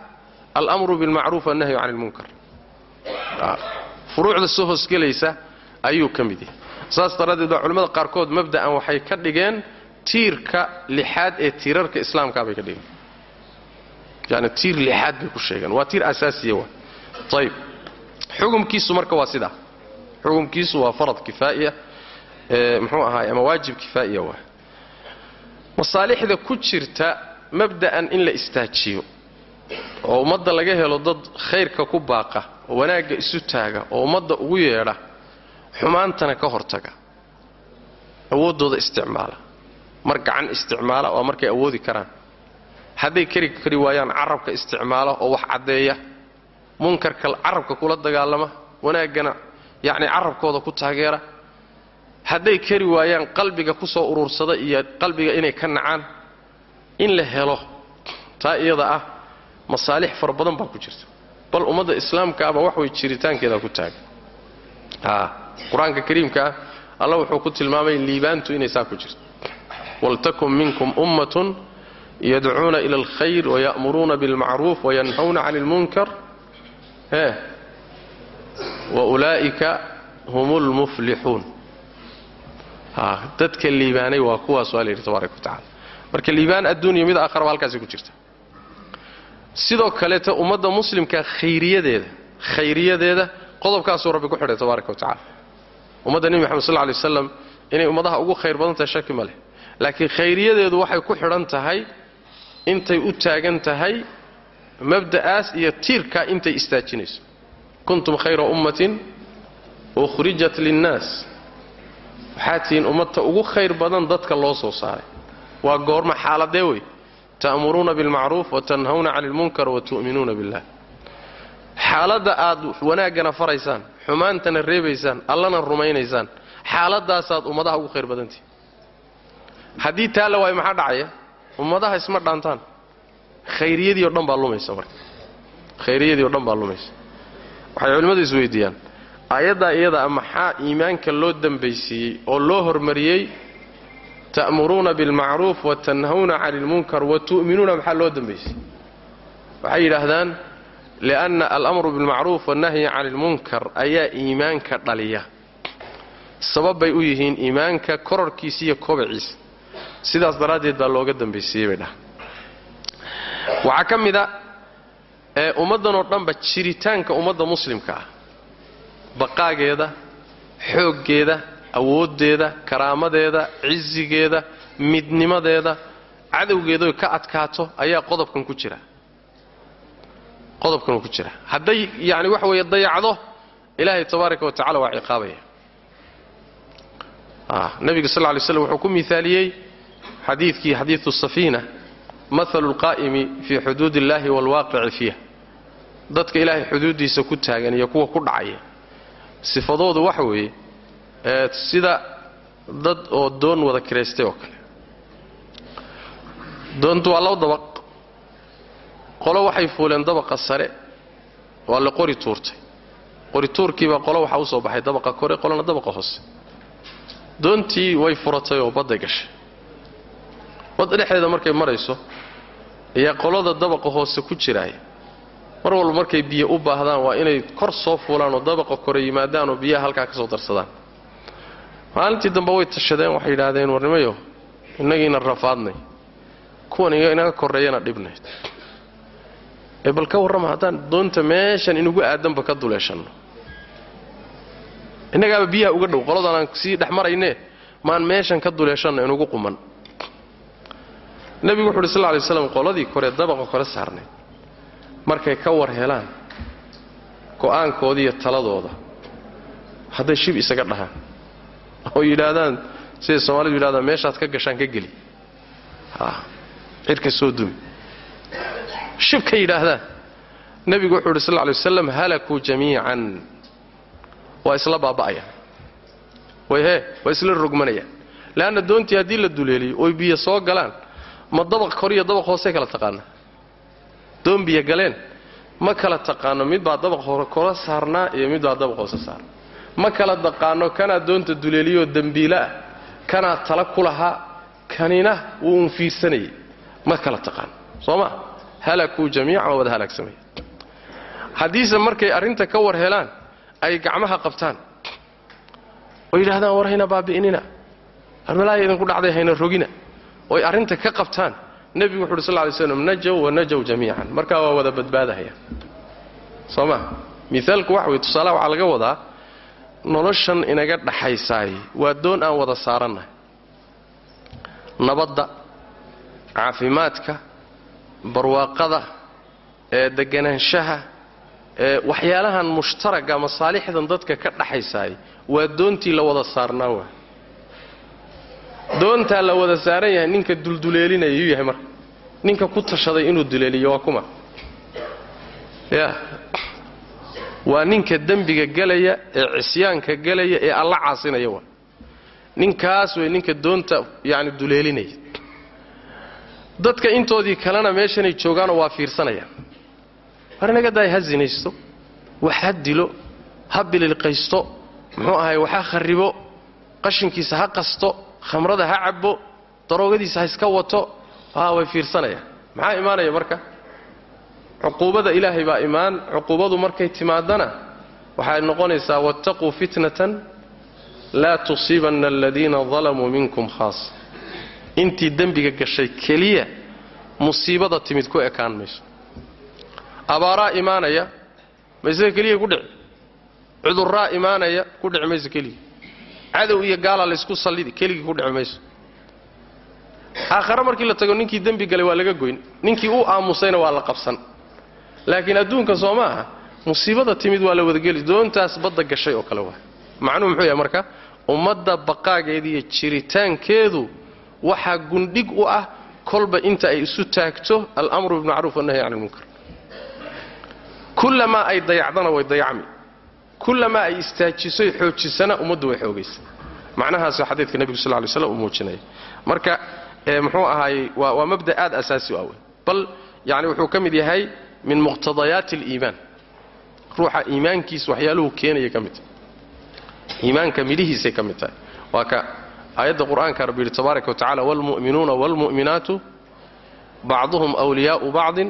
alamru bilmacruuf wannahyu cani ilmunkar furuucda soo hoosgelaysa ayuu ka mid yahay. Saas daraaddeed baa culimmada qaarkood mabda'an waxay ka dhigeen tiirka lixaad ee tiirarka islaamkaa bay ka dhigeen. Yani tiir lixaad bay ku sheegeen. Waa tiir asaasiya wa ayb xukumkiisu marka waa sidaa xukumkiisu waa farad kifaa'iya. Muxuu ahaay ama waajib kifaa'iya waa masaalixda ku jirta mabda'an in la istaajiyo oo ummadda laga helo dad khayrka ku baaqa oo wanaagga isu taaga oo ummadda ugu yeedha xumaantana ka hortaga. Awooddooda isticmaala. Mar gacan isticmaala waa markay awoodi karaan. Hadday kari kari waayaan carabka isticmaala oo wax caddeeya. Munkarka carabka kula dagaalama wanaaggana yacni carabkooda ku taageera hadday kari waayaan qalbiga ku soo uruursada iyo qalbiga inay ka nacaan in la helo taa iyada ah masaalix fara badan baa ku jirta. Bal ummadda islaamkaaba wax way jiritaankeeda ku taagan qur'aanka kariimka ah alla wuxuu ku tilmaamay liibaantu inay saa ku jirto waltakun minkum ummatun yadcuuna ila alkhayr waya'muruuna bilmacruuf wayanhawna cani lmunkar ee wa ulaa'ika hum lmuflixuun dadka liibaanay waa kuwaas waa layidhi tabaaraka wa tacala marka liibaan adduuniya mid aakharaba halkaasi ku jirta. Sidoo kaleeta ummadda muslimka khayriyadeeda khayriyadeeda qodobkaasuu rabbi ku xidhay tabaaraka wa tacala ummadda nebi moxamed sal lay waslam inay ummadaha ugu khayr badan tahay shaki ma leh. Laakiin khayriyadeedu waxay ku xidhan tahay intay u taagan tahay mabda'aas iyo tiirkaa intay istaajinayso. Kuntum khayra ummatin ukhrijat linnaas waxaad tihiin ummadta ugu khayr badan dadka loo soo saaray. Waa goorma xaaladee wey. Ta'muruuna bilmacruuf watanhawna cani lmunkar watu'minuuna billah xaaladda aad wanaaggana faraysaan xumaantana reebaysaan allana rumaynaysaan xaaladaasaad ummadaha ugu khayr badantihi haddii taa la waayo maxaa dhacaya? Ummadaha isma dhaantaan. Khayriyadii o dhan baa lumaysa marka. Khayriyadii o dhan baa lumaysa. Waxay culimmadu isweydiiyaan aayaddaa iyada maxaa iimaanka loo dambaysiiyey oo loo hormariyey? ta'muruuna bilmacruuf watanhawna cani lmunkar watu'minuuna maxaa loo dambaysiyey? Waxay yidhaahdaan lianna alamru bilmacruuf wannahyi cani lmunkar ayaa iimaanka dhaliya. Sabab bay u yihiin iimaanka kororkiisa iyo kobaciisa. Sidaas daraaddeed baa looga dambaysiiyey bay dhaha waxaa ka mid a ee ummaddanoo dhanba jiritaanka ummadda muslimka ah baqaageeda xooggeeda awooddeeda karaamadeeda cisigeeda midnimadeeda cadowgeedaoy ka adkaato ayaa qodobkan ku jira. Qodobkan ku jira. Hadday yacni waxa weeye dayacdo ilaahay tabaaraka wa tacala waa ciqaabaya. Nabiga sal lla lay slam wuxuu ku miaaliyey xadiidkii xadiidu safiina maalu lqaa'imi fii xuduud illahi waalwaaqici fiiha dadka ilaahay xuduuddiisa ku taagan iyo kuwa ku dhacaya sifadoodu waxa weeye sida dad oo doon wada kiraystay oo kale. Doontu waa laba dabaq. Qolo waxay fuuleen dabaqa sare waa la qori tuurtay. Qori tuurkiibaa qolo waxaa u soo baxay dabaqa kore qolona dabaqa hoose. Doontii way furatay oo badday gashay. Badda dhexdeeda markay marayso ayaa qolada dabaqa hoose ku jiraaya mar walba markay biyo u baahdaan waa inay kor soo fuulaan oo dabaqa kore yimaadaan oo biyaha halkaa ka soo darsadaan. Maalintii dambe way tashadeen waxay yidhaahdeen warnimayo innagiina rafaadnay. Kuwan inaga korreeyana dhibnayd ee bal ka warrama haddaan doonta meeshan inugu aadanba ka duleeshanno. Innagaaba biyaha uga dhow qoladan aan sii dhex maan meeshan ka duleeshanno inugu quman. Nebigu wuxu uhi sal lay slam qoladii kore dabaqa kore saarnay markay ka war helaan go'aankooda iyo taladooda hadday shib isaga dhahaan oo yidhaahdaan siday soomaalidu yidhahdaan meeshaad ka gashaan ka geli. Cirka soo dumi. Shib ka yidhaahdaan. Nebigu wuxuu uhi sal lay waslam halakuu jamiican. Waa isla baaba'ayaan way hee waa isla rogmanayaan leanna doontii haddii la duleeliyo oy biyo soo galaan. Ma dabaq kor iyo dabaq hoose kala taqaana doon biyo galeen. Ma kala taqaano mid baa dabaq hore kora saarnaa iyo mid baa dabaq hoose saarna ma kala taqaano kanaa doonta duleeliyoo dembiile ah kanaa tala ku lahaa kanina wuu un fiirsanayay ma kala taqaano soo ma? Halakuu jamiican waa wada halaagsamaya haddiise markay arrinta ka war helaan ay gacmaha qabtaan. Oo yidhahdaan war hayna baabi'inina. Armalaaya idinku dhacday hayna rogina. Oy arrinta ka qabtaan nebigu wuxu uhi sal lay slam najow wa najow jamiican. Markaa waa wada badbaadahaya. Soo ma miaalku waxa wey tusaalaha waxaa laga wadaa noloshan inaga dhaxaysaay. Waa doon aan wada saarannahay nabadda caafimaadka barwaaqada ee deganaanshaha ee waxyaalahan mushtaraga masaalixdan dadka ka dhaxaysaay waa doontii la wada saarnaa waa doontaa la wada saaran yahay ninka dulduleelinaya yuu yahay marka. Ninka ku tashaday inuu duleeliyo waa kuma ya. Waa ninka dembiga gelaya ee cisyaanka gelaya ee alla caasinaya waa. Ninkaas wey ninka doonta yani duleelinaya. Dadka intoodii kalena meeshanay joogaanoo waa fiirsanayaan war inaga daay ha sinaysto wax ha dilo ha bililqaysto muxuu ahay wax ha kharibo qashinkiisa ha qasto khamrada ha cabbo daroogadiisa ha iska wato a way fiirsanayaan. Maxaa imaanaya marka? Cuquubada ilaahay baa imaan cuquubadu markay timaadana waxay noqonaysaa wattaquu fitnatan laa tusiibanna aladiina dalamuu minkum khaasa intii dembiga gashay keliya musiibada timid ku ekaan mayso. Abaaraa imaanaya ma keliya ku dhici. Cudurraa imaanaya ku dhici mayso keliya cadow iyo gaalaa laysku sallidi keligii ku dhici mayso. Aakhare markii la tago ninkii dembi galay waa laga goyn ninkii u aamusayna waa la qabsan. Laakiin adduunka soo ma aha musiibada timid waa la wadageli doontaas badda gashay oo kale waa macnuhu muxuu yahay marka ummadda baqaageeda iyo jiritaankeedu waxaa gundhig u ah kolba inta ay isu taagto alamru bilmacruuf wanahyi can ilmunkar kullamaa ay dayacdana way dayacmi kullamaa ay istaajisoy xoojisana ummaddu way xoogaysa macnahaasoo xadiidka nebigu sal ly slam uu muujinaya marka muxuu ahaayey waa mabda aad asaasi u ah wey bal yani wuxuu ka mid yahay min muqtadayaati aliimaan ruuxa iimaankiisa waxyaaluhu keenaya ka mid iimaanka midhihiisay ka mid tahay. Waa ka aayadda qur'aanka rabbi yidhi tabaaraka watacala waalmu'minuuna waalmu'minaatu bacduhum wliyaa'u bacdin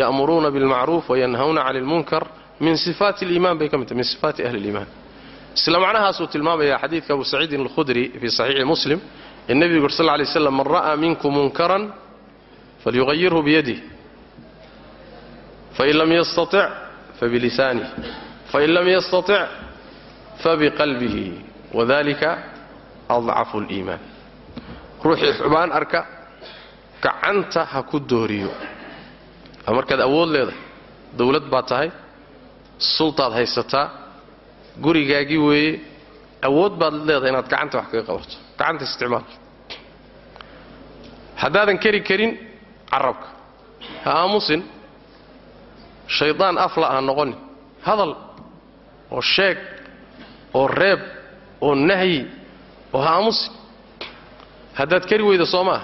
ya'muruuna bilmacruuf wayanhawna cani ilmunkar min sifaati aliimaan bay ka mid tahay min sifaati ahli liimaan isla macnahaasuu tilmaamaya xadiidka abu saciidin alkhudri fii saxiixi muslim ee nebigu sal ly slam man ra'aa minkum munkaran falyuqayirhu biyadih fain lam yastatic fabilisanih fain lam yastatic fabiqalbihi wadalika adcafu liimaan ruuxii xubaan arka gacanta ha ku dooriyo. Markaad awood leedahay dawlad baad tahay sultaad haysataa gurigaagii weeye awood baad leedahay inaad gacanta wax kaga qabato gacanta isticmaal. Haddaadan keri karin carabka ha aamusin shaydaan afla ha noqonin. Hadal oo sheeg oo reeb oo nahyi oo ha aamusin. Haddaad keri weyda soo maah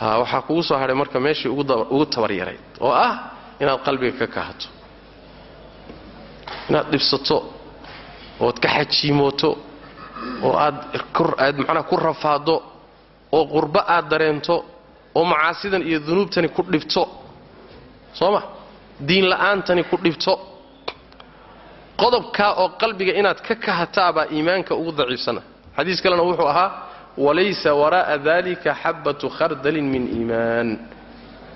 ha waxaa kugu soo hadhay marka meeshii ugu tabar yarayd oo ah inaad qalbiga ka kahato inaad dhibsato ood ka xajiimooto oo aad aad macnaha ku rafaaddo oo qurbo aad dareento oo macaasidan iyo dunuubtani ku dhibto. Soo ma? Diin la'aantani ku dhibto. Qodobkaa oo qalbiga inaad ka kahataabaa iimaanka ugu daciifsana. Xadiis kalena wuxuu ahaa walaysa waraa'a dalika xabbatu khardalin min iimaan.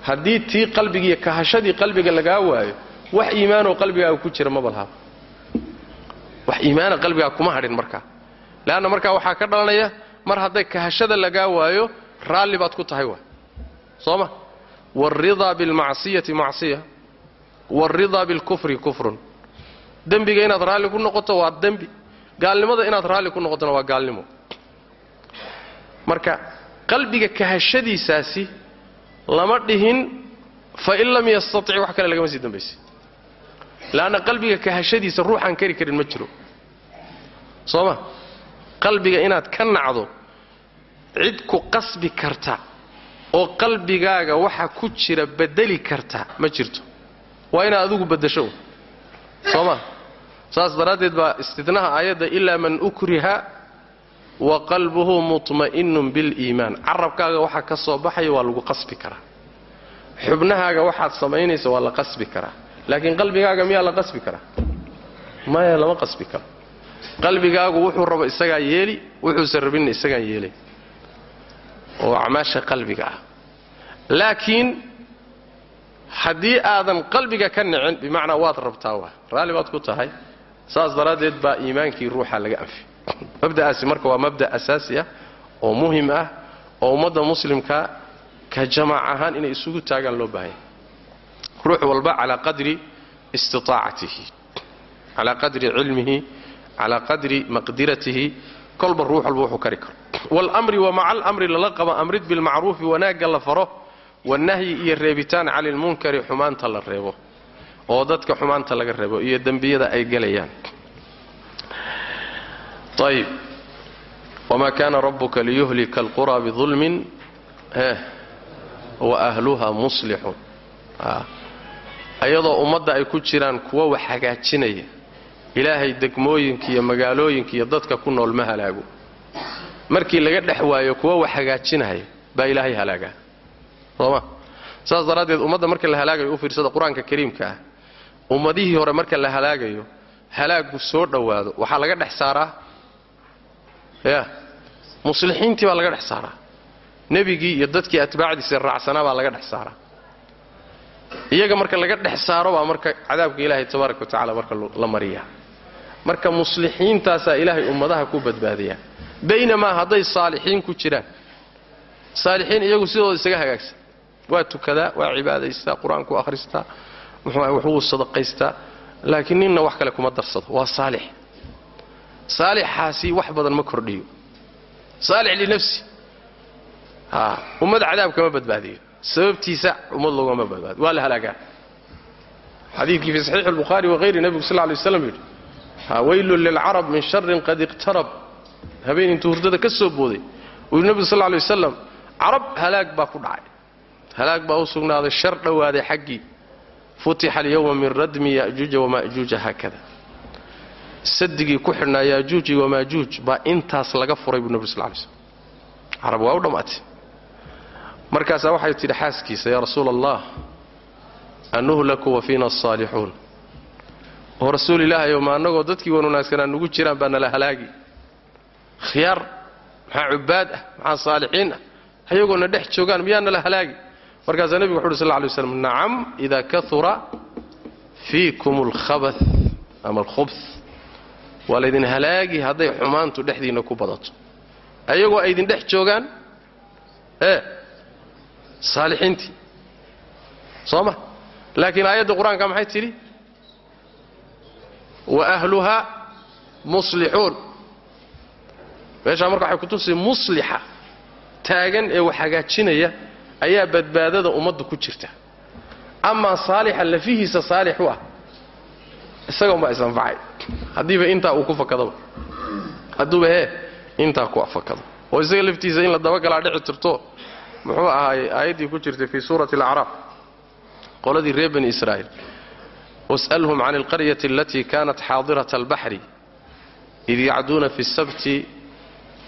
Haddii tii qalbigiiyo kahashadii qalbiga lagaa waayo wax iimaanoo qalbigaaga ku jira maba lahaa wax iimaana qalbigaa kuma hadhin markaa leanna markaa waxaa ka dhalanaya mar hadday kahashada lagaa waayo raalli baad ku tahay wa soo ma? Waalridaa bilmacsiyati macsiya. Waalridaa bilkufri kufrun. Dembiga inaad raalli ku noqoto waa dembi. Gaalnimada inaad raalli ku noqotona waa gaalnimo. Marka qalbiga kahashadiisaasi lama dhihin fa in lam yastatic wax kale lagama sii dambaysa leanna qalbiga kahashadiisa ruuxaan kari karin ma jiro. Soo ma qalbiga inaad ka nacdo cid ku qasbi karta oo qalbigaaga waxa ku jira bedeli karta ma jirto. Waa inaad adigu beddasho soo ma saas daraaddeed baa istidnaha aayadda ilaa man ukriha wa qalbuhu mutma'innun biliimaan carabkaaga waxa ka soo baxaya waa lagu qasbi karaa. Xubnahaaga waxaad samaynaysa waa la qasbi karaa laakiin qalbigaaga miyaa la qasbi karaa? Maya lama qasbi karo. Qalbigaagu wuxuu rabo isagaa yeeli wuxuusan rabinna isagaan yeelay oo acmaasha qalbiga ah. Laakiin haddii aadan qalbiga ka nicin bimacnaa waad rabtaa waa. Raalli baad ku tahay saas daraaddeed baa iimaankii ruuxa laga anfi. Mabda'aasi marka waa mabda' asaasi ah oo muhiim ah oo ummadda muslimka ka jamaac ahaan inay isugu taagaan loo baahanya ruux walba calaa qadri istiaacatihi calaa qadri cilmihi calaa qadri maqdiratihi kolba ruux walba wuxuu kari karo. Wاlmri wa maca alamri lala qabo amrid bilmacruufi wanaagga la faro wanahyi iyo reebitaan cani lmunkari xumaanta la reebo oo dadka xumaanta laga reebo iyo dembiyada ay gelayaan ayb wma kana rabuka liyuhlika alqura bidulmin waahluha muslixuun ayadoo ummadda ay ku jiraan kuwa wax hagaajinaya ilaahay degmooyinka iyo magaalooyinka iyo dadka ku nool ma halaago. Markii laga dhex waayo kuwa wax hagaajinaya baa ilaahay halaagaa sooma? Saas daraaddeed ummadda marka la halaagayo u fiirsada qur'aanka kariimka ah ummadihii hore marka la halaagayo halaagu soo dhowaado waxaa laga dhex saaraa? Ya. Muslixiintii baa laga dhex saaraa. Nebigii iyo dadkii atbaacdiisa raacsanaa baa laga dhex saaraa iyaga marka laga dhex saaro baa marka cadaabka ilaahay tabaaraka wa tacala marka la mariyaa. Marka muslixiintaasaa ilaahay ummadaha ku badbaadiyaa. Baynamaa hadday saalixiin ku jiraan saalixiin iyagu sidooda isaga hagaagsan. Waa tukadaa waa cibaadaystaa qur'aanku akhristaa muxuu waxbuu sadaqaystaa laakiin ninna wax kale kuma darsado waa saalix. Saalixaasi wax badan ma kordhiyo. Saalix linafsi. Ummad cadaab kama badbaadiyo sababtiisa ummad loogama badbaadiyo waa la halaagaa. Xadiidkii fi saxiixi albukhaari wahayri nebigu sal lay waslam yidhi weylun lilcarab min sharin qad iqtarab. Habeen intuu hurdada ka soo booday uu yidhi nebigu sal lay wasalam carab halaag baa ku dhacay. Halaag baa u sugnaaday shar dhowaaday xaggii. Futixa alyawma min radmi ya'juuja wama'juuja haakada. Sadigii ku xidhnaa yaajuuji wamaajuuj baa intaas laga furay buu nebigu sal lay slm carab waa u dhammaatay markaasaa waxay tidhi xaaskiisa yaa rasuula allah anuhlaku wa fiina asaalixuun oo rasuul ilaahayo ma annagoo dadkii wan wanaagsanaa nugu jiraan baa nala halaagi. Khiyaar maxaa cubaad ah maxaa saalixiin ah? Ayagoona dhex joogaan miyaa nala halaagi? Markaasaa nebigu wuxu uhi sal lay slam nacam idaa kaura fiikum alkhabath ama alkhubth. Waa laydin halaagi hadday xumaantu dhexdiinna ku badato. Ayagoo ay idin dhex joogaan saalixiintii. Soo ma laakiin aayadda qur'aanka maxay tidhi? Wa ahluha muslixuun meeshaa marka waxay kutusi muslixa taagan ee wax hagaajinaya ayaa badbaadada ummadda ku jirta. Amaa saalixa lafihiisa saalix u ah. Isaga umbaa isanfacay haddiiba intaa uu ku fakadaba. Hadduuba hee intaa ku fakado oo isaga laftiisa in la dabagalaa dhici jirto muxuu ahaayey aayaddii ku jirtay fii suurati alacraaf qoladii reer bani israa'iil. Was'alhum can alqaryati alatii kanat xaadirata albaxri id yacduuna fi sabti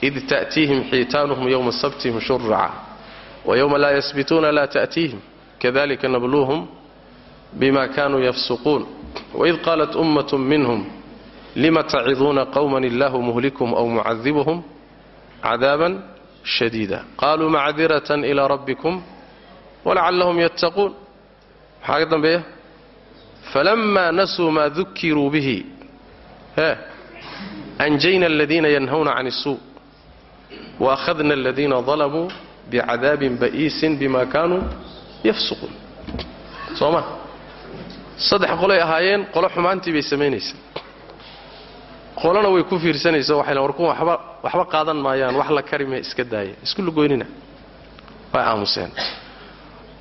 id ta'tiihim xiitaanuhum yowma sabtihim shuraca wayowma laa yasbituuna laa ta'tiihim kadalika nabluuhum bima kanuu yafsuquun. Waid qaalat ummat minhum lima taciduuna qowman illahu muhlikuhum aw mucadibuhum cadaaban shadiida. Qaluu macdiratan ilaa rabbikum walacallahum yattaquun maxaa ka dambeeya? Falama nasuu maa dukiruu bihi. He anjayna aladiina yanhawna can isuu waakhadna aladiina dalamuu bicadaabin ba'iisin bima kaanuu yafsuquun. Soo ma? Saddex qolay ahaayeen qolo xumaantii bay samaynaysaa qolona way ku fiirsanaysa waxay war kuwa waxba waxba qaadan maayaan wax la karime iska daaya isku lugoynina way aamuseen.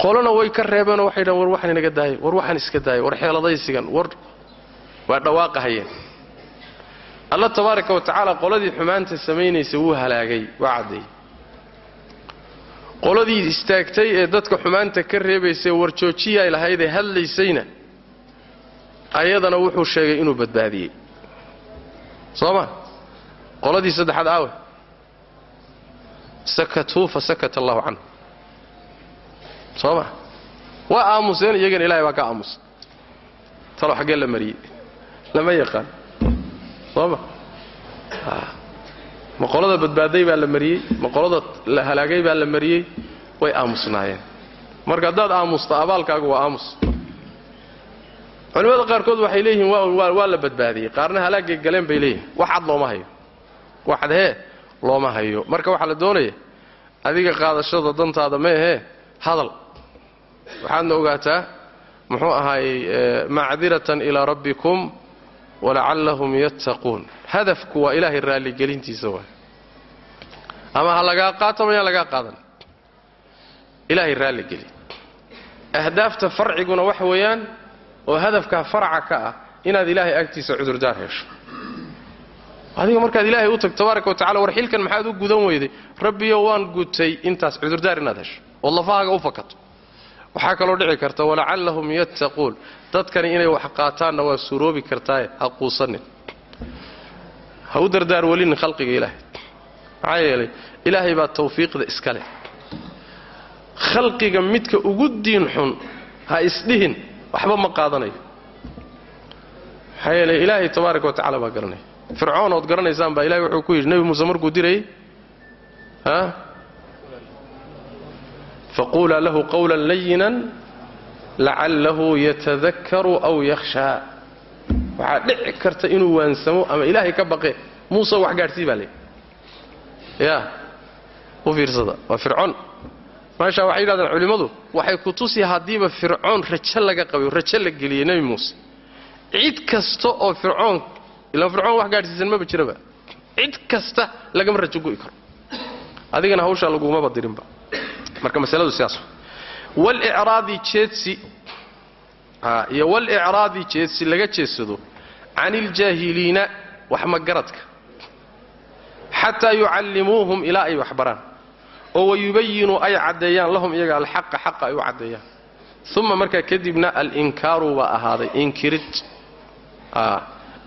Qolona way ka reebeenoo waxay dhahan war waxaan inaga daaya war waxaan iska daaya war xeeladaysigan war waa dhawaaqahayeen alla tabaaraka wa tacaala qoladii xumaanta samaynaysa wuu halaagay waa caddeeyey. Qoladii istaagtay ee dadka xumaanta ka reebaysay warjoojiyaay lahaydee hadlaysayna ayadana wuxuu sheegay inuu badbaadiyey soo ma? Qoladii saddexaad aawe. Sakatuu fa sakata allahu canhu. Soo ma? Waa aamuseen iyagana ilahay baa ka aamusay talo xaggee la mariyey. Lama yaqaan. Soo ma? Ma qolada badbaaday baa la mariyey. Ma qolada la halaagay baa la mariyey. Way aamusnaayeen. Marka haddaad aamusta abaalkaagu waa aamus culimmada qaarkood waxay leeyihiin waa la badbaadiyey. Qaarna halaagay galeen bay leeyihiin wax cad looma hayo. Wax cad hee looma hayo. Marka waxaa la doonaya adiga qaadashada dantaada ma ahee hadal. Waxaadna ogaataa muxuu ahaayey macdiratan ilaa rabbikum walacallahum yattaquun hadafku waa ilaahay raalligelintiisa waay. Ama ha lagaa qaato mayaan lagaa qaadan. Ilaahay raalligeli ahdaafta farciguna waxa weeyaan oo hadafkaa faraca ka ah inaad ilaahay agtiisa cudurdaar hesho. Adiga markaad ilaahay u tagto tabaaraka wa tacala war xilkan maxaad u gudan weyday? Rabbiyo waan gutay intaas cudurdaar inaad hesho ood lafahaaga u fakato. Waxaa kaloo dhici karta walacallahum yattaquun. Dadkani inay wax qaataanna waa suroobi kartaaye ha quusanin. Ha u dardaar welinin khalqiga ilaahay. Maxaa yeelay ilaahay baa tawfiiqda iska leh. Khalqiga midka ugu diin xun ha isdhihin waxba ma qaadanayo maxaa yeele ilaahay tabaaraka wa tacala baa garanaya fircoon ood garanaysaan baa ilahay wuxuu ku yidhi nebi muuse markuu dirayay ha? Faquulaa lahu qawlan layinan lacallahu yatadakaru aw yakhshaa waxaa dhici karta inuu waansamo ama ilaahay ka baqe muuse wax gaadhsii baa leeyi ya u fiirsada waa fircoon maashaa waxay yidhahdeen culimmadu waxay ku tusi haddiiba fircoon rajo laga qabay rajo la geliyey nebi muuse. Cid kasta oo fircoon ilaan fircoon wax gaadhsiisan maba jiraba. Cid kasta lagama rajo gu'i karo. Adigana hawshaa lagumaba dirinba marka masaladu sidaas walicraadi jeedsi iyo walicraadi jeedsi laga jeedsado can iljaahiliina wax magaradka xataa yucallimuuhum ilaa ay waxbaraan oo wayubayinuu ay caddeeyaan lahum iyaga alxaqa xaqa ay u caddeeyaan uma markaa kadibna alinkaaru baa ahaaday inkirid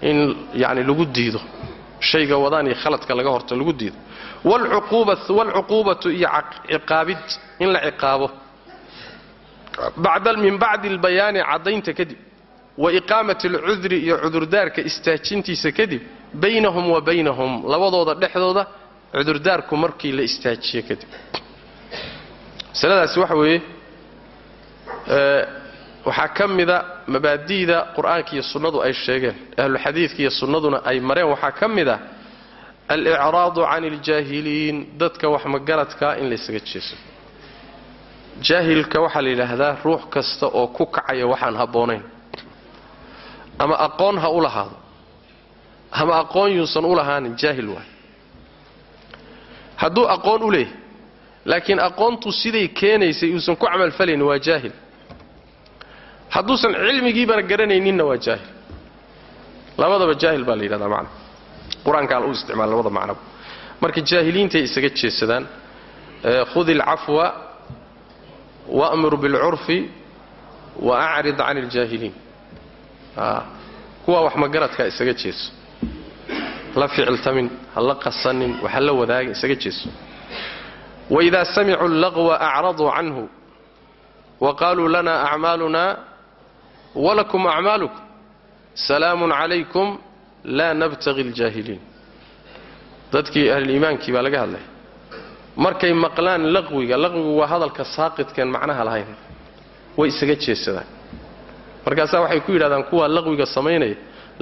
in yani lagu diido. Shayga wadaan iyo khaladka laga horta lagu diido. Waalcuquubatu iyo ciqaabid in la ciqaabo. Min bacdi albayaani caddaynta kadib. Wa iqaamati alcudri iyo cudurdaarka istaajintiisa kadib. Baynahum wa baynahum labadooda dhexdooda cudurdaarku markii la istaajiyo kadib. Masaladaasi waxa weeye waxaa ka mida mabaadi'da qur'aanka iyo sunnadu ay sheegeen ahluxadiidka iyo sunnaduna ay mareen. Waxaa ka mid a alicraadu can iljaahiliin dadka wax magaradkaa in laysaga jeeso. Jaahilka waxaa la yidhaahdaa ruux kasta oo ku kacaya waxaan habboonayn. Ama aqoon ha u lahaado. Ama aqoon yuusan u lahaanin jaahil waay hadduu aqoon u leeyahy laakiin aqoontu siday keenaysay uusan ku camalfalaynin waa jaahil. Hadduusan cilmigiibana garanayninna waa jaahil. Labadaba jaahil baa la yidhahdaa macna. Qur'aankaa u isticmaala labada macnaba. Marka jaahiliintay isaga jeesadaan khudi alcafwa wa'mur bilcurfi wa can iljaahiliin kuwa wax magaradkaa isaga jeeso la ficiltamin ha la qasanin waxa la wadaagin isaga jeeso. Waidaa samicuu allaqwa acraduu canhu wa qaaluu lana acmaaluna walakum acmaalukum salaamun calaykum laa nabtaqi aljaahiliin. Dadkii ahluliimaankii baa laga hadlaya markay maqlaan laqwiga laqwigu waa hadalka saaqidkeen macnaha lahayn. Way isaga jeesadaan. Markaasaa waxay ku yidhahdaan kuwaa laqwiga samaynaya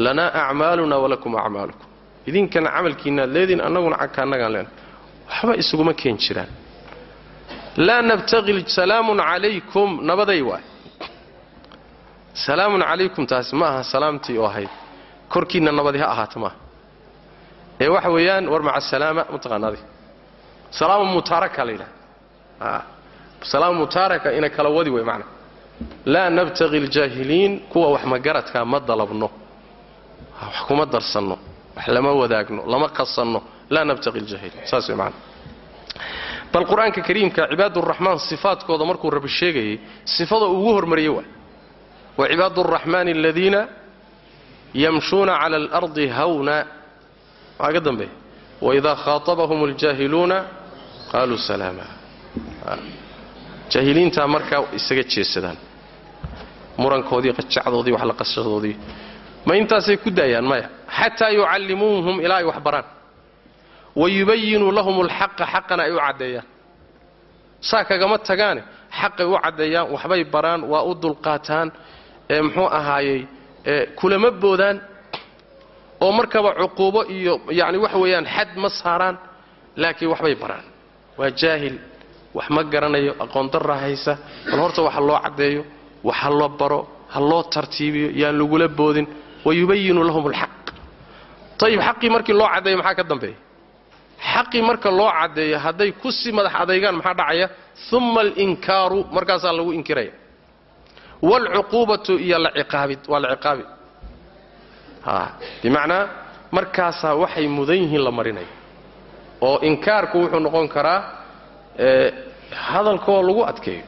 lanaa acmaaluna walakum acmaalukum idinkana camalkiinnaad leediin annaguna cagkaannagaan leen. Waxba isuguma keen jiraan. Laa nabtaqi salaamun calaykum nabaday waay. Salaamun calaykum taasi ma aha salaamtii oo ahayd. Korkiinna nabadi ha ahaato maaha ee waxa weeyaan war maca asalaama mataqaanaadi salaamu mutaaraka la yidhaha salaamu mutaaraka ina kala wadi way macna. Laa nabtaqi aljaahiliin kuwa wax magaradkaa ma dalabno. Wax kuma darsanno wax lama wadaagno lama qasanno laa nabtaqi aljaahiliin saas way macna bal qur'aanka kariimka cibaaduraxmaan sifaadkooda markuu rabi sheegayay sifada ugu hormariyey waay wa cibaadu araxmaani aladiina yamshuuna cala alardi hawna. Maxaa ka dambeeya waidaa khaatabahum aljaahiluuna qaaluu salaama. Jaahiliintaa markaa isaga jeesadaan. Murankoodii qajacdoodii wax la qashadoodii ma intaasay ku daayaan maya. Xataa yucallimuuhum ilaa ay wax baraan wayubayinuu lahum alxaqa xaqana ay u caddeeyaan. Saa kagama tagaane xaqay u caddeeyaan waxbay baraan waa u dulqaataan ee muxuu ahaayey kulama boodaan oo markaba cuquubo iyo yacni waxa weeyaan xad ma saaraan laakiin waxbay baraan. Waa jaahil wax ma garanayo aqoon darra haysa bal horta wax loo caddeeyo wax ha baro ha loo tartiibiyo yaan lagula boodin wayubayinu lahum alxaq ayib xaqii markii loo caddeeyo maxaa ka dambeeya xaqii marka loo caddeeyo hadday ku sii madax adaygaan maxaa dhacaya uma alinkaaru markaasaa lagu inkiraya waalcuquubatu iyo la ciqaabid waa la ciqaabi bimacnaa markaasaa waxay mudan yihiin la marinaya oo inkaarku wuxuu noqon karaa hadalkoo lagu adkeeyo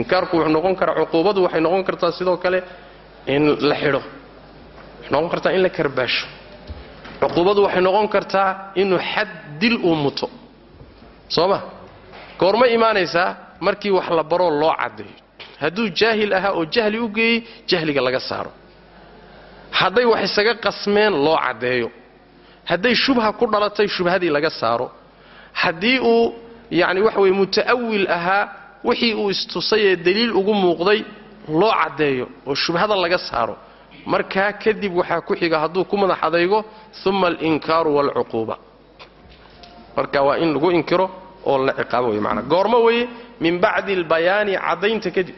inkaarku wuxuu noqon karaa cuquubadu waxay noqon kartaa sidoo kale in la xidho noqon kartaa in la karbaasho. Cuquubadu waxay noqon kartaa inuu xad dil uu muto. Soo ma goorma imaanaysaa markii wax la baroo loo caddeeyo hadduu jaahil ahaa oo jahli u geeyey jahliga laga saaro. Hadday wax isaga qasmeen loo caddeeyo. Hadday shubha ku dhalatay shubhadii laga saaro. Haddii uu yacni waxa weye muta'awil ahaa wixii uu istusay ee daliil ugu muuqday loo caddeeyo oo shubhada laga saaro markaa kadib waxaa ku xiga hadduu ku madax adaygo uma alinkaaru waalcuquuba marka waa in lagu inkiro oo la ciqaabo wey maanaa goormo weye min bacdi albayaani caddaynta kadib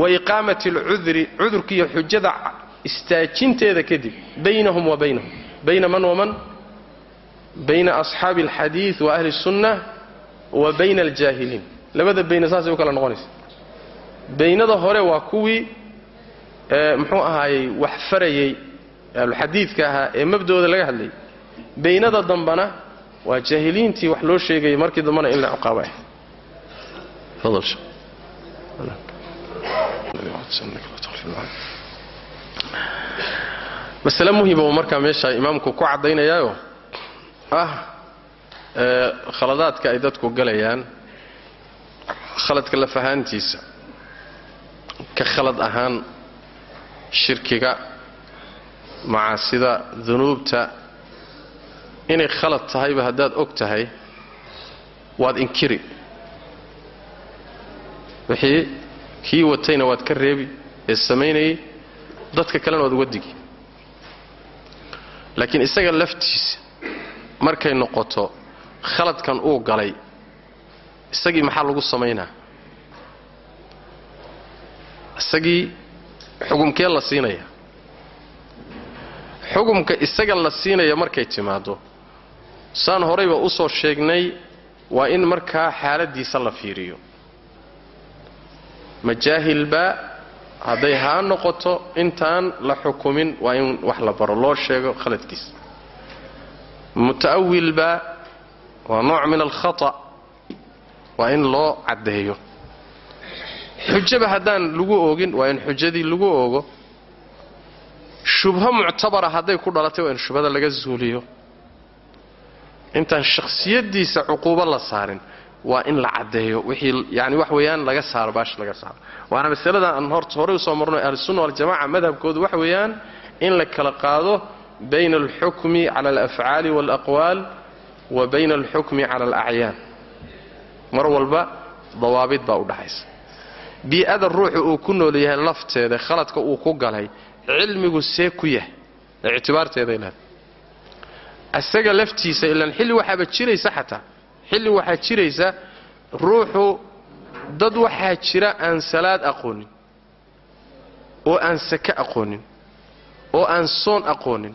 wa iqaamati alcudri cudurkiiyo xujada istaajinteeda kadib baynahum wa baynahum. Bayna man waman bayna asxaabi alxadiid wa ahli الsunna wa bayna aljaahiliin. Labada bayna saasay u kala noqonaysa. Baynada hore waa kuwii muxuu ahaayey wax farayey ahluxadiidka ahaa ee mabdooda laga hadlayay baynada dambana waa jaahiliintii wax loo sheegayay markii dambana in la ciqaaba masale muhima uu markaa meesha imaamku ku caddaynayaayo. Ah khaladaadka ay dadku galayaan khaladka lafahaantiisa ka khalad ahaan shirkiga macaasida dunuubta inay khalad tahayba haddaad og tahay waad inkiri. Wixii kii watayna waad ka reebi ee samaynayay dadka kalena waad uga digi. Laakiin isaga laftiisa markay noqoto khaladkan uu galay isagii maxaa lagu samaynaa isagii xugumkee la siinaya? Xugumka isaga la siinaya markay timaaddo. Saan horayba u soo sheegnay waa in markaa xaaladiisa la fiiriyo. Majaahilbaa hadday haa noqoto intaan la xukumin waa in wax la baro loo sheego khaladkiisa muta'awilbaa waa nooc min alkhata' waa in loo caddeeyo xujaba haddaan lagu oogin waa in xujadii lagu oogo. Shubho muctabara hadday ku dhalatay waa in shubhada laga zuuliyo intaan shakhsiyadiisa cuquubo la saarin waa in la caddeeyo. Wixii yani wax weeyaan laga saaro baash laga saaro. Waana masalada aan horta horey u soo marno ahlusunna waljamaca madhabkoodu waxa weeyaan in la kala qaado bayna alxukmi cala alafcaali waalaqwaal wa bayna alxukmi cala alacyaan. Mar walba dawaabid baa u dhaxaysa bii-ada ruuxu uu ku nool yahay lafteeda khaladka uu ku galay cilmigu see ku yahay. Ictibaarteeday leedahay isaga laftiisa ilaan xilli waxaaba jiraysa xataa xilli waxaa jiraysa ruuxu dad waxaa jira aan salaad aqoonin oo aan sake aqoonin oo aan soon aqoonin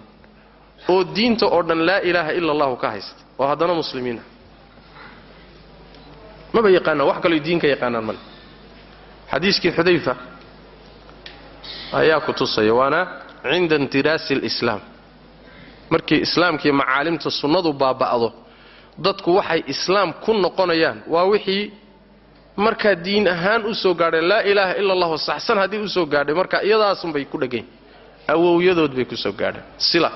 oo diinta oo dhan laa ilaaha ila allahu ka haysta oo haddana muslimiin ah. Maba yaqaanaan wax kaloo diinka yaqaanaan male xadiiskii xudayfa ayaa ku tusaya waana cinda intiraasi alislaam. Markii islaamkii macaalimta sunnadu baaba'do dadku waxay islaam ku noqonayaan waa wixii markaa diin ahaan u soo gaadhay laa ilaaha ila allahu saxsan haddii u soo gaadhay marka iyadaasunbay ku dhagayn awowyadood bay ku soo gaadheen sila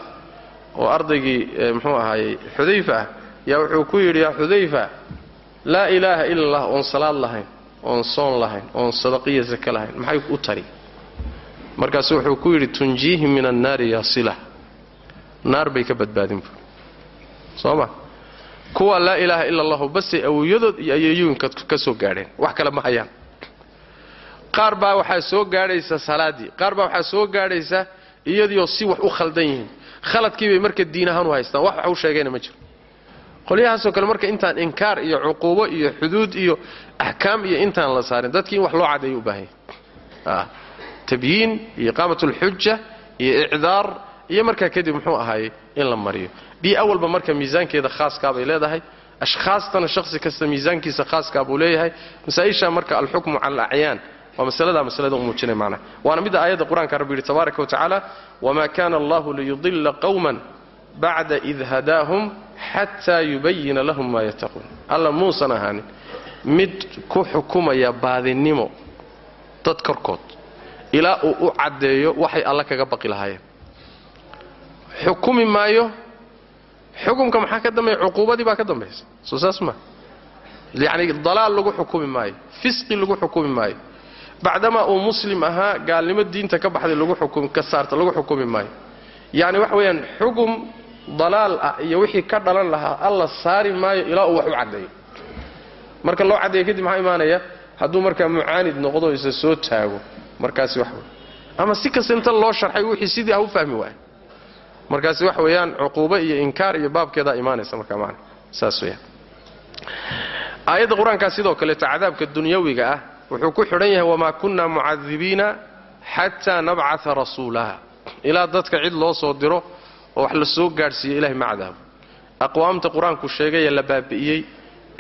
oo ardaygii muxuu ahaayey xudayfa ah yaa wuxuu ku yidhi yaa xudayfa laa ilaaha ila allah oon salaad lahayn oon soon lahayn oon sadaqiya sake lahayn maxay u tari? Markaasu wuxuu ku yidhi tunjiihi min annaari yaa sila naar bay ka badbaadin buuri soo ma? Kuwa laa ilaaha ila allahu basay awowyadood iyo ayeeyooyinka ka soo gaadheen wax kale ma hayaan. Qaar baa waxaa soo gaadhaysa salaaddii qaar baa waxaa soo gaadhaysa iyadiioo si wax u khaldan yihiin. Khaladkii bay marka diin ahaan u haystaan wax wax u sheegayna ma jiro qolyahaasoo kale marka intaan inkaar iyo cuquubo iyo xuduud iyo axkaam iyo intaan la saarin dadkii in wax loo caddeeyo u baahan yahay. Tabyiin iyo iqaamat alxuja iyo icdaar iyo markaa kadib muxuu ahaayey in la mariyo. Bii awalba marka miisaankeeda khaaskaa bay leedahay ashkhaastana shakhsi kasta miisaankiisa khaaskaa buu leeyahay. Masaa-isha marka alxukmu cala alacyaan waa masaladaa masalada u muujinay macnaha waana midda aayadda qur'aanka rabbi yidhi tabaaraka wa wamaa kana allahu liyudilla qowman bacda id hadaahum xataa yubayina lahum maa yattaquun alla muusan ahaanin. Mid ku xukumaya baadinimo dad korkood. Ilaa uu u caddeeyo waxay alla kaga baqi lahaayeen. Xukumi maayo. Xukumka maxaa ka dambeeya? Cuquubadii baa ka dambaysa soo saas maa yacni dalaal lagu xukumi maayo. Fisqi lagu xukumi maayo. Bacdamaa uu muslim ahaa gaalnimo diinta ka baxday lagu xukumi ka saarta lagu xukumi maayo. Yacni waxa weeyaan xugum dalaal ah iyo wixii ka dhalan lahaa alla saari maayo ilaa uu wax u caddeeyo. Marka loo caddeeyo kadib maxaa imaanaya? Hadduu markaa mucaanid noqdo isa soo taago markaasi wax wey ama si kasta inta loo sharxay wixii sidii ah u fahmi waaya markaasi wax weeyaan cuquubo iyo inkaar iyo baabkeedaa imaanaysa markaa macna. Saas weyaan aayadda qur'aankaa sidoo kaleeto cadaabka dunyawiga ah wuxuu ku xidhan yahay wamaa kunna mucadibiina xataa nabcata rasuulaha. Ilaa dadka cid loo soo diro oo wax la soo gaadhsiiyo ilahay ma cadaabo aqwaamta qur'aanku sheegay ee la baabi'iyey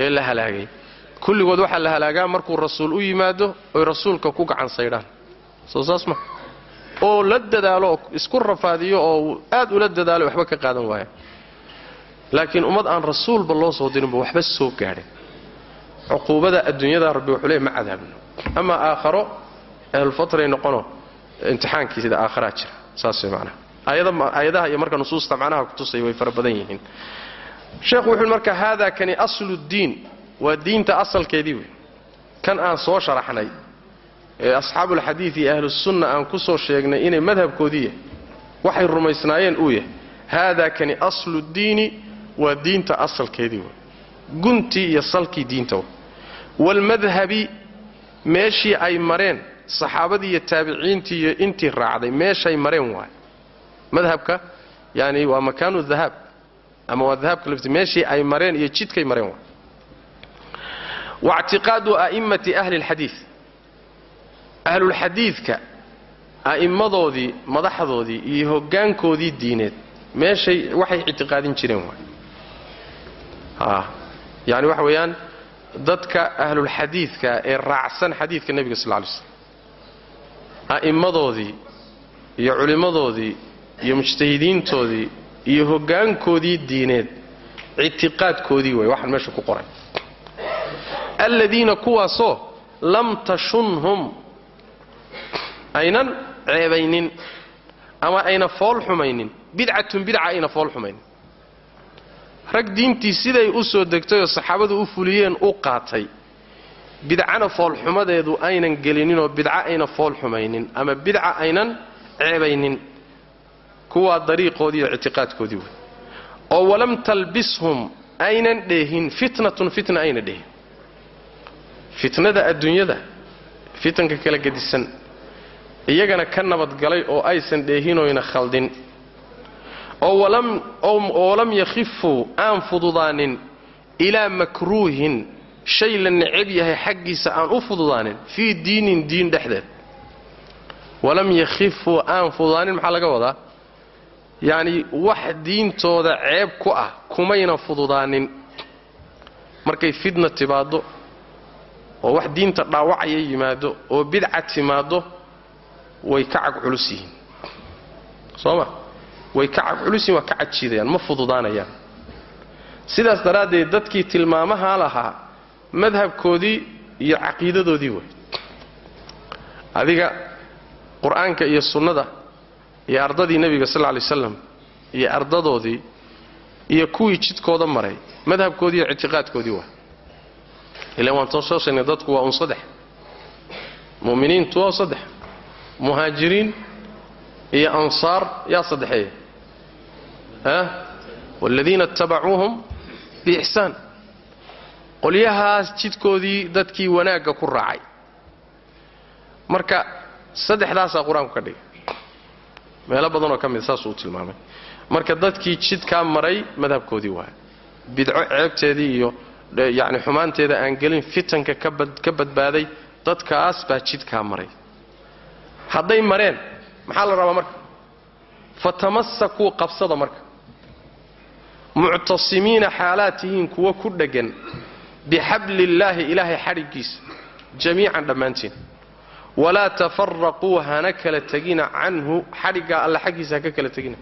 ee la halaagay. Kulligood waxaa la halaagaa markuu rasuul u yimaado oy rasuulka ku gacan saydhaan. Soo saas ma. Oo la dadaalo oo isku rafaadiyo oo aad ula dadaalo waxba ka qaadan waaya laakiin ummad aan rasuulba loo soo dirinba waxba soo gaadhin cuquubada adduunyada rabbi wuxuu leey ma cadaabno. Ama aakharo ahlulfatray noqono imtixaankii sida aakharaa jira. Saas way macnaha aayadaha iyo marka nusuusta macnaha kutusaya way fara badan yihiin. Sheekhu wuxuu marka haadaa kani aslu ddiin waa diinta asalkeedii wey kan aan soo sharaxnay ee asxaabulxadiid iyo ahlusunna aan ku soo sheegnay inay madhabkoodii yahay waxay rumaysnaayeen uu yahay haadaa kani aslu ddiini waa diinta asalkeedii wey guntii iyo salkii diinta wey waalmadhabi meeshii ay mareen saxaabadii iyo taabiciintii iyo intii raacday meeshay mareen waay madhabka yani waa makaanu dahaab ama waa dahabka lafti meeshii ay mareen iyo jidkay mareen waictiqaadu a'immati ahli lxadiid ahlulxadiidka a'immadoodii madaxdoodii iyo hoggaankoodii diineed meeshay waxay ictiqaadin jireen waay a yani waxa weeyaan dadka ahlulxadiidka ee raacsan xadiidka nebiga sal lay slm a'immadoodii iyo culimmadoodii iyo mujtahidiintoodii iyo hoggaankoodii diineed ictiqaadkoodii way waxaan meesha ku qoray. Aladiina kuwaasoo lam tashunhum aynan ceebaynin ama ayna fool xumaynin bidcatun bidca ayna fool xumaynin. Rag diintii siday u soo degtay oo saxaabadu u fuliyeen u qaatay bidcana foolxumadeedu aynan gelininoo bidca ayna fool xumaynin ama bidca aynan ceebaynin kuwaa dariiqoodii iyo ictiqaadkoodii wey oo walam talbishum aynan dheehin fitnatun fitna ayna dheehin fitnada adduunyada fitanka kala gedisan iyagana ka nabadgalay oo aysan dheehinoyna khaldin. Oo walam yakhifuu aan fududaanin ilaa makruuhin shay la necab yahay xaggiisa aan u fududaanin fii diinin diin dhexdeed. Walam yakhifuu aan fududaanin maxaa laga wadaa yacni wax diintooda ceeb ku ah kumayna fududaanin. Markay fidna timaaddo oo wax diinta dhaawacaya yimaado oo bidca timaaddo way ka cag culus yihiin. Soo ma? Way ka cag culus yihiin waa ka cajiidayaan ma fududaanayaan. Sidaas daraaddeed dadkii tilmaamahaa lahaa madhabkoodii iyo caqiidadoodii way. Adiga qur'aanka iyo sunnada iyo ardadii nebiga sal lay slam iyo ardadoodii iyo kuwii jidkooda maray madhabkoodii iyo ictiqaadkoodii waa. Ilan waan soo sheegnay dadku waa un saddex. Mu'miniintu waa saddex. Muhaajiriin iyo ansaar yaa saddexeeya. Ah waaladiina ittabacuuhum biixsaan qolyahaas jidkoodii dadkii wanaagga ku raacay. Marka saddexdaasaa qur'aanku ka dhigay meelo badanoo ka mida saasuu u tilmaamay. Marka dadkii jidkaa maray madhabkoodii waay bidco ceebteedii iyo yacni xumaanteeda aan gelin fitanka ka badbaaday dadkaas baa jidkaa maray. Hadday mareen maxaa la rabaa marka? Fatamasakuu qabsada marka. Muctasimiina xaalaad tihiin kuwa ku dheggan bixabliillaahi ilaahay xadhiggiisa jamiican dhammaantiin walaa tafaraquu hana kala tegina canhu xadhiggaa alla xaggiisa ha ka kala tegina.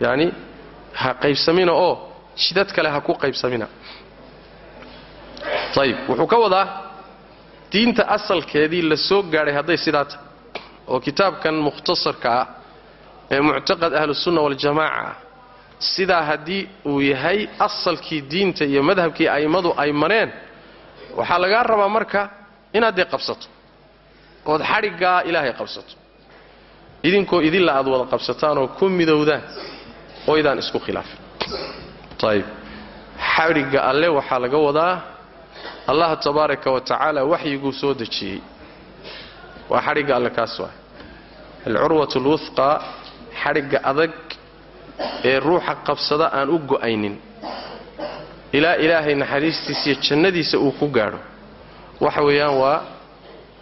Yacni ha qaybsamina oo jidad kale ha ku qaybsamina. Ayib wuxuu ka wadaa diinta asalkeedii la soo gaadhay hadday sidaa tahay oo kitaabkan mukhtasarka ah ee muctaqad ahlusunna waljamaaca ah sidaa haddii uu yahay asalkii diinta iyo madhabkii a'immadu ay mareen waxaa lagaa rabaa marka inaad dee qabsato ood xadhiggaa ilaahay qabsato. Idinkoo idinla aad wada qabsataan oo ku midowdaan oydaan isku khilaafin. Ayib xadhigga alle waxaa laga wadaa allah tabaaraka wa tacaala waxyiguu soo dejiyey. Waa xadhigga alle kaas waay alcurwat alwufqa xadhigga adag ee ruuxa qabsada aan u go'aynin. Ilaa ilaahay naxariistiisa iyo jannadiisa uu ku gaadho. Waxa weeyaan waa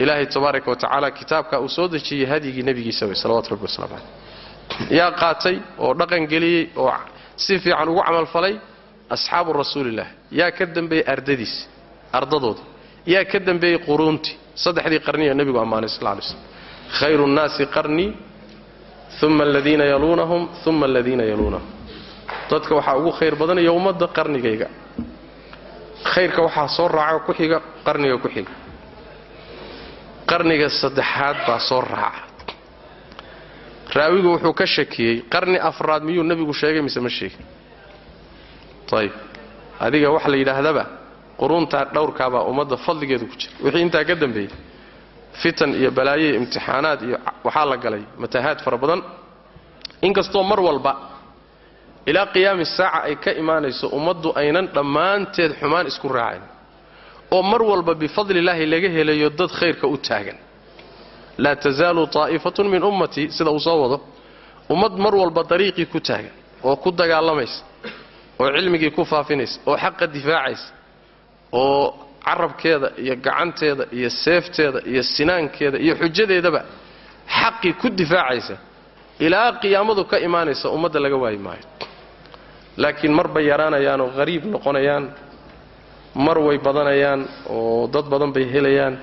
ilaahay tabaaraka wa tacaala kitaabka uu soo dejiyey hadyigii nebigiisa wey salawatu rabbi waslamu caleyh yaa qaatay oo dhaqan geliyey oo si fiican ugu camalfalay asxaabu rasuulillaah yaa ka dambeeyey ardadiisi ardadooda. Yaa ka dambeeyey quruuntii. Saddexdii qarniya nebigu ammaanay sal lay slm khayru nnaasi qarnii uma aladiina yaluunahum uma aladiina yaluunahum. Dadka waxaa ugu khayr badanaya ummadda qarnigayga. Khayrka waxaa soo raaca ku xiga qarniga ku xiga qarniga saddexaad baa soo raaca. Raawigu wuxuu ka shakiyey qarni afraad miyuu nebigu sheegay mise ma sheegin? Ayib adiga waxa la yidhaahdaba quruntaa dhowrkaabaa ummadda fadligeedu ku jira wixii intaa ka dambeeyey fitan iyo balaayo iyo imtixaanaad iyo waxaa la galay matahaad fara badan. Inkastoo mar walba ilaa qiyaami saaca ay ka imaanayso ummaddu aynan dhammaanteed xumaan isku raacayn oo mar walba bifadlillaahi laga helayo dad khayrka u taagan. Laa tasaalu taa'ifatun min ummatii sida uu soo wado. Ummad mar walba dariiqii ku taagan oo ku dagaalamaysa oo cilmigii ku faafinaysa oo xaqa difaacaysa oo carabkeeda iyo gacanteeda iyo seefteeda iyo sinaankeeda iyo xujadeedaba xaqii ku difaacaysa ilaa qiyaamadu ka imaanaysa ummadda laga waayi maayo. Laakiin mar bay yaraanayaan oo hariib noqonayaan mar way badanayaan oo dad badan bay helayaan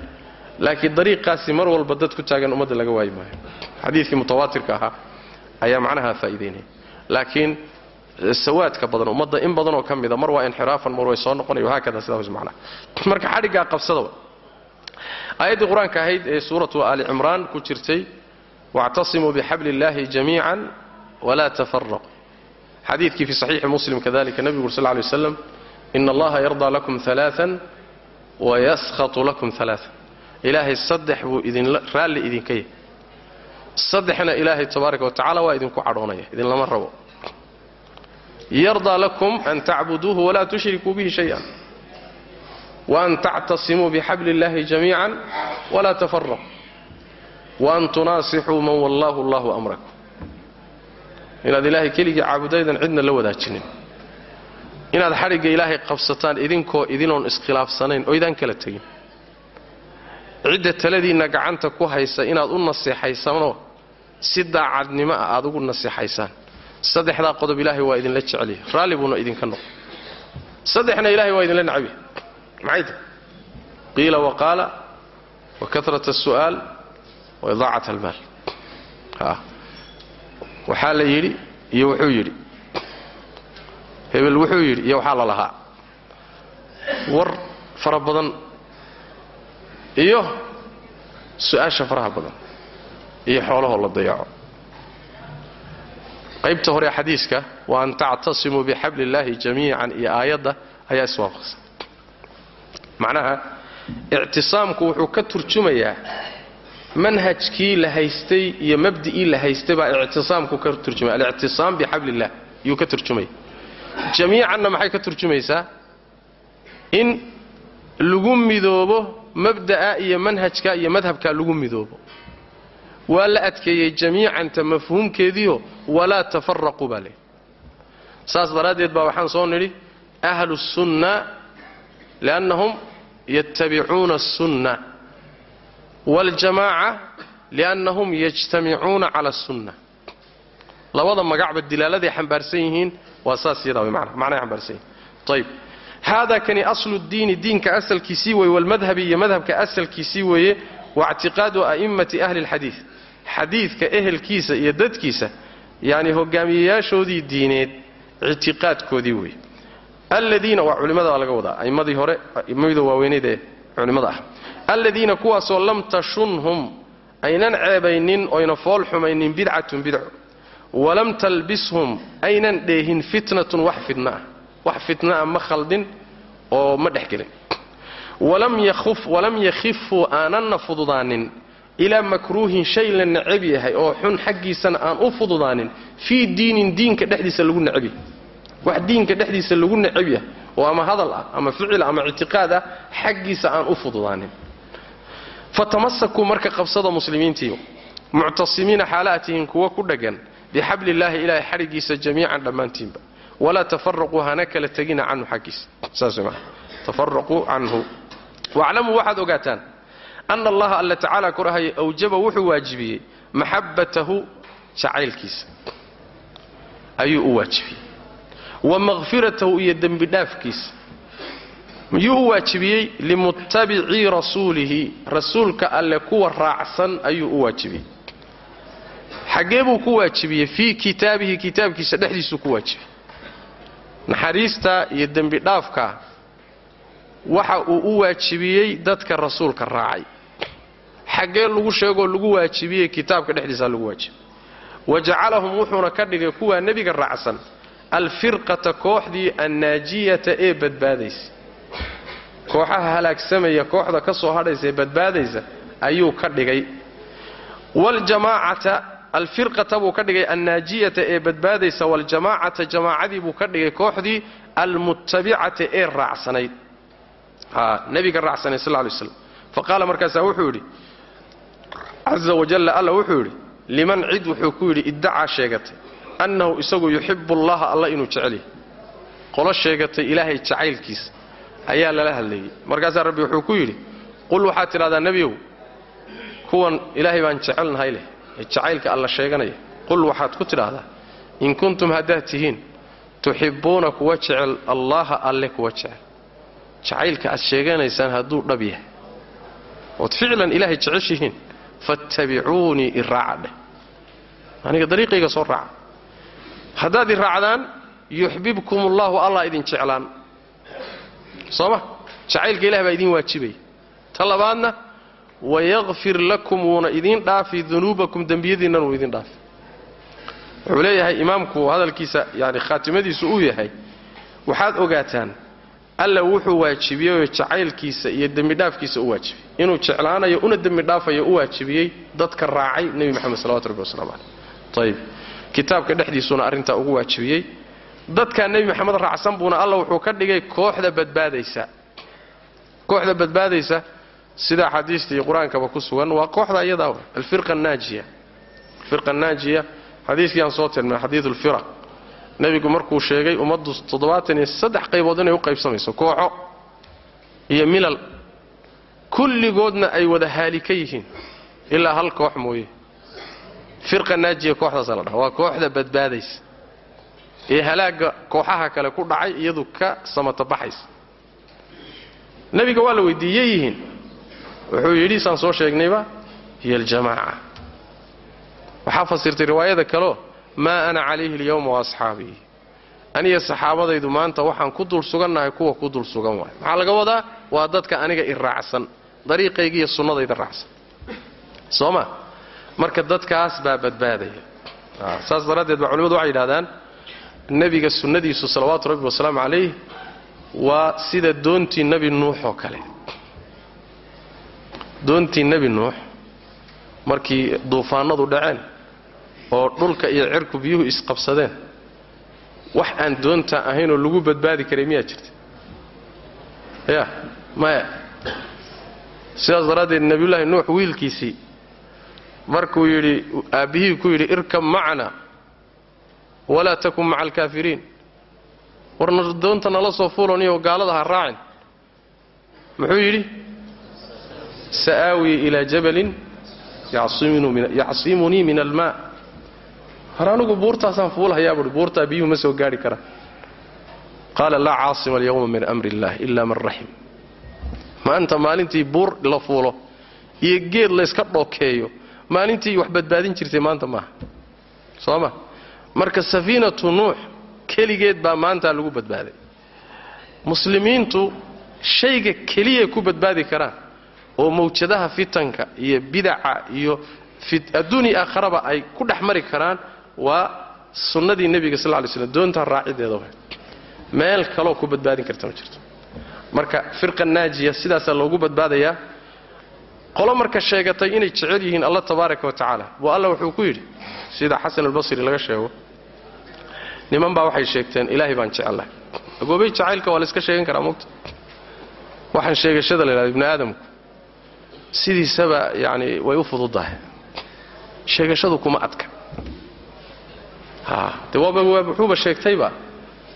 laakiin dariiqaasi mar walba dad ku taagan ummadda laga waayi maayo. Xadiidkii mutawaatirka ahaa ayaa macnaha faa'iidaynaya laakiin sawaadka badan ummadda in badanoo ka mida mar waa inxiraafan mar way soo noqonaya wahaakada sidaa was macnaha. Marka xadhiggaa qabsadaba aayaddii qur'aanka ahayd ee suuratu aali cimraan ku jirtay wاctasimuu bixabli اllahi jamiican wla tafaraquu xadiidkii fi saxiixi muslim kadalika nebigu ur sl lay waslam ina allaha yardaa lakum aaaan wayaskhatu lakum aaaan ilaahay saddex buu raalli idinka yahy saddexna ilaahay tabaaraka wa tacala waa idinku cadhoonaya idinlama rabo yardaa lakum an tacbuduuhu walaa tushrikuu bihi shayئa waan tactasimuu bixabli اllahi jamiica wla tafaraquu waan tunaasixuu man wallaahu allahu amrakum inaad ilaahay keligii caabudaydan cidna la wadaajinin inaad xadhigga ilaahay qabsataan idinkoo idinoon iskhilaafsanayn oo idaan kala tegin. Cidda taladiinna gacanta ku haysa inaad u naseexaysanoo si daacadnimo ah aad ugu naseexaysaan saddexdaa qodob ilaahay waa idinla jecelyahy raalli buuna idinka noqo saddexna ilahay waa idinla nacbiya maxay qiila waqaala wa karat asu'aal wa idaacat almaal. Waxaa la yidhi iyo wuxuu yidhi hebel wuxuu yidhi iyo waxaa la lahaa. War fara badan iyo su'aasha faraha badan iyo xoolahoo la dayaco. Qaybta hore xadiiska wa an tactasimuu bixabli illaahi jamiican iyo aayadda ayaa iswaafaqsan. Macnaha ictisaamku wuxuu ka turjumayaa manhajkii la haystay iyo mabdi'ii la haystay baa ictisaamku ka turjumaya. Alictisaam bixabli illah yuu ka turjumaya jamiicanna maxay ka turjumaysaa? In lagu midoobo mabda'a iyo manhajka iyo madhabka lagu midoobo. Waa la adkeeyey jamiicanta mafhuumkeediio walaa tafaraquu baa leehy saas daraaddeed baa waxaan soo nidhi ahlu sunna liannahum yattabicuuna asunna waljamaaca liannahum yajtamicuuna cala asunna labada magacba dilaaladay xambaarsan yihiin waa saas yadaa haadaa kani aslu diini diinka asalkiisii weeye walmadhabi iyo madhabka asalkiisii weeye waictiqaadu a'immati ahli اlxadiid xadiidka ehelkiisa iyo dadkiisa yacni hogaamiyeyaashoodii diineed ictiqaadkoodii weeye. Aladiina waa culimmada baa laga wadaa a'immadii hore a'immada waaweyneyd culimmada ah. Aladiina kuwaasoo lam tashunhum aynan ceebaynin oyna fool xumaynin bidcatun bidco walam talbishum aynan dheehin fitnatun wax fitna ah. Wax fitna ah ma khaldin oo ma dhex gelin. Walam yakhifuu aananna fududaanin ilaa makruuhin shay la necab yahay oo xun xaggiisana aan u fududaanin fii diinin diinka dhexdiisa lagu necab wax diinka dhexdiisa lagu necab yahay oo ama hadal ah ama ficil ama ictiqaad ah xaggiisa aan u fududaanin. Fatamasakuu marka qabsada muslimiintiiyo. Muctasimiina xaalaatihim kuwa ku dheggan bixablillaahi ilaahay xadhiggiisa jamiican dhammaantiinba. Walaa tafaraquu hana kala tegina canhu xaggiisa. Saas maa canhu. Waclamuu waxaad ogaataan ana allaha alla tacaala korahaya awjaba wuxuu waajibiyey maxabbatahu jacaylkiisa. Ayuu u waajibiyey. Wa makfiratahu iyo dembidhaafkiisa miyuu u waajibiyey limuttabicii rasuulihi. Rasuulka alle kuwa raacsan ayuu u waajibiyey xaggee buu ku waajibiyey fii kitaabihi kitaabkiisa dhexdiisuu ku waajibiyey. Naxariista iyo dembidhaafka waxa uu u waajibiyey dadka rasuulka raacay. Xaggee lagu sheegoo lagu waajibiyey kitaabka dhexdiisaa lagu waajibiyey. Wa jacalahum wuxuuna ka dhigay kuwaa nebiga raacsan alfirqata kooxdii annaajiyata ee badbaadaysa. Kooxaha halaagsamaya kooxda ka soo hadhaysa ee badbaadaysa ayuu ka dhigay. Waljamaacata alfirqata buu ka dhigay annaajiyata ee badbaadaysa waljamaacata jamaacadii buu ka dhigay kooxdii almuttabicata ee raacsanayd. Nebiga raacsanay sal lay slam fa qaala markaasaa wuxuu yidhi caza wajalla alla wuxuu yidhi liman cid? Wuxuu ku yidhi iddacaa sheegatay annahu isagu yuxibu allaha alla inuu jecel yahay. Qolo sheegatay ilaahay jacaylkiisa ayaa lala hadlayay. Markaasaa rabbi wuxuu ku yidhi qul waxaad tidhahdaa nebiyow kuwan ilaahay baan jecelnahay leh jacaylka alla sheeganaya. Qul waxaad ku tidhaahdaa in kuntum haddaad tihiin tuxibbuuna kuwa jecel allaha alle kuwa jecel. Jacaylka aad sheeganaysaan hadduu dhab yahay. Ood ficlan ilaahay jeceshihiin fattabicuunii iraaca dheh aniga dariiqayga soo raaca. Haddaad i raacdaan yuxbibkum ullahu allah idin jeclaan. Soo ma? Jacaylka ilahi baa idin waajibaya. Ta labaadna wayakfir lakum wuuna idiin dhaafi dunuubakum dembiyadiinnan wuu idin dhaafi wuxuu leeyahay imaamku hadalkiisa yani khaatimadiisu uu yahay waxaad ogaataan alla wuxuu waajibiyeyoo jacaylkiisa iyo dembidhaafkiisa u waajibiyey inuu jeclaanayo una dembidhaafayo u waajibiyey dadka raacay nebi moxamed salawatu rabbi waslamu caleyh ayb kitaabka dhexdiisuna arrintaa ugu waajibiyey dadkaa nebi maxamed raacsan buuna alla wuxuu ka dhigay kooxda badbaadaysa kooxda badbaadaysa sida axaadiista iyo qur'aankaba ku sugan. Waa kooxda iyadaa alfirqa naajiya alfirqa naajiya xadiiskii aan soo tilmay xadiidu lfiraq nebigu markuu sheegay ummaddu toddobaatan iyo saddex qaybood inay u qaybsamayso kooxo iyo milal kulligoodna ay wada haalika yihiin ilaa hal koox mooye. Firqa naajiya kooxdaasa la dhaha waa kooxda badbaadaysa. Ee halaagga kooxaha kale ku dhacay iyadu ka samatabaxaysa. Nebiga waa la weydiiyey yihiin wuxuu yidhi saan soo sheegnayba hiya aljamaaca. Waxaa fasirtay riwaayada kaleo maa ana calayhi alyawma waasxaabii aniga saxaabadaydu maanta waxaan ku dul sugannahay kuwa ku dul sugan waay. Maxaa laga wadaa? Waa dadka aniga i raacsan. Dariiqayga iyo sunnadayda raacsan. Soo ma? Marka dadkaas baa badbaadaya. Saas daraaddeed baa culimadu waxay yidhahdaan nebiga sunnadiisu salawaatu rabbi wasalaamu calayh waa sida doontii nebi nuux oo kale doontii nebi nuux markii duufaanadu dhaceen oo dhulka iyo cirku biyuhu isqabsadeen wax aan doonta ahaynoo lagu badbaadi karay miyaa jirta ya maya. Sidaas daraaddeed nebiyullaahi nuux wiilkiisii markuu yidhi aabbihii ku yidhi irkab macna walaa takun maca alkaafiriin warna doonta nala soo fuulaniyo gaalada ha raacin. Muxuu yidhi sa'aawii ilaa jabalin yacsimunii min almaa har anigu buurtaasaan fuulhayaa buui buurtaa biyuhu ma soo gaadhi karaan qaala laa caasima alyawma min amri illah ila man raxim maanta maalintii buur la fuulo iyo geed layska dhookeeyo maalintii wax badbaadin jirtay maanta maaha soo ma marka safiinatu nuux keligeed baa maanta lagu badbaaday muslimiintu shayga keliyay ku badbaadi karaan oo mawjadaha fitanka iyo bidaca iyo adduuni aakharaba ay ku dhex mari karaan waa sunnadii nebiga sal lay slm doontaa raacideeda meel kaloo ku badbaadin karta ma jirto. Marka firqa naajiya sidaasaa loogu badbaadayaa qolo marka sheegatay inay jecel yihiin allah tabaaraka wa tacaala. Buu alla wuxuu ku yidhi sida xasan albasri laga sheego niman baa waxay sheegteen ilaahay baan jecellahay agoobay jacaylka waa la iska sheegan karaa mogta waxaan sheegashada la yidhahda ibni aadamku sidiisaba yani way u fududahay. Sheegashadu kuma adka. De wuxuuba sheegtayba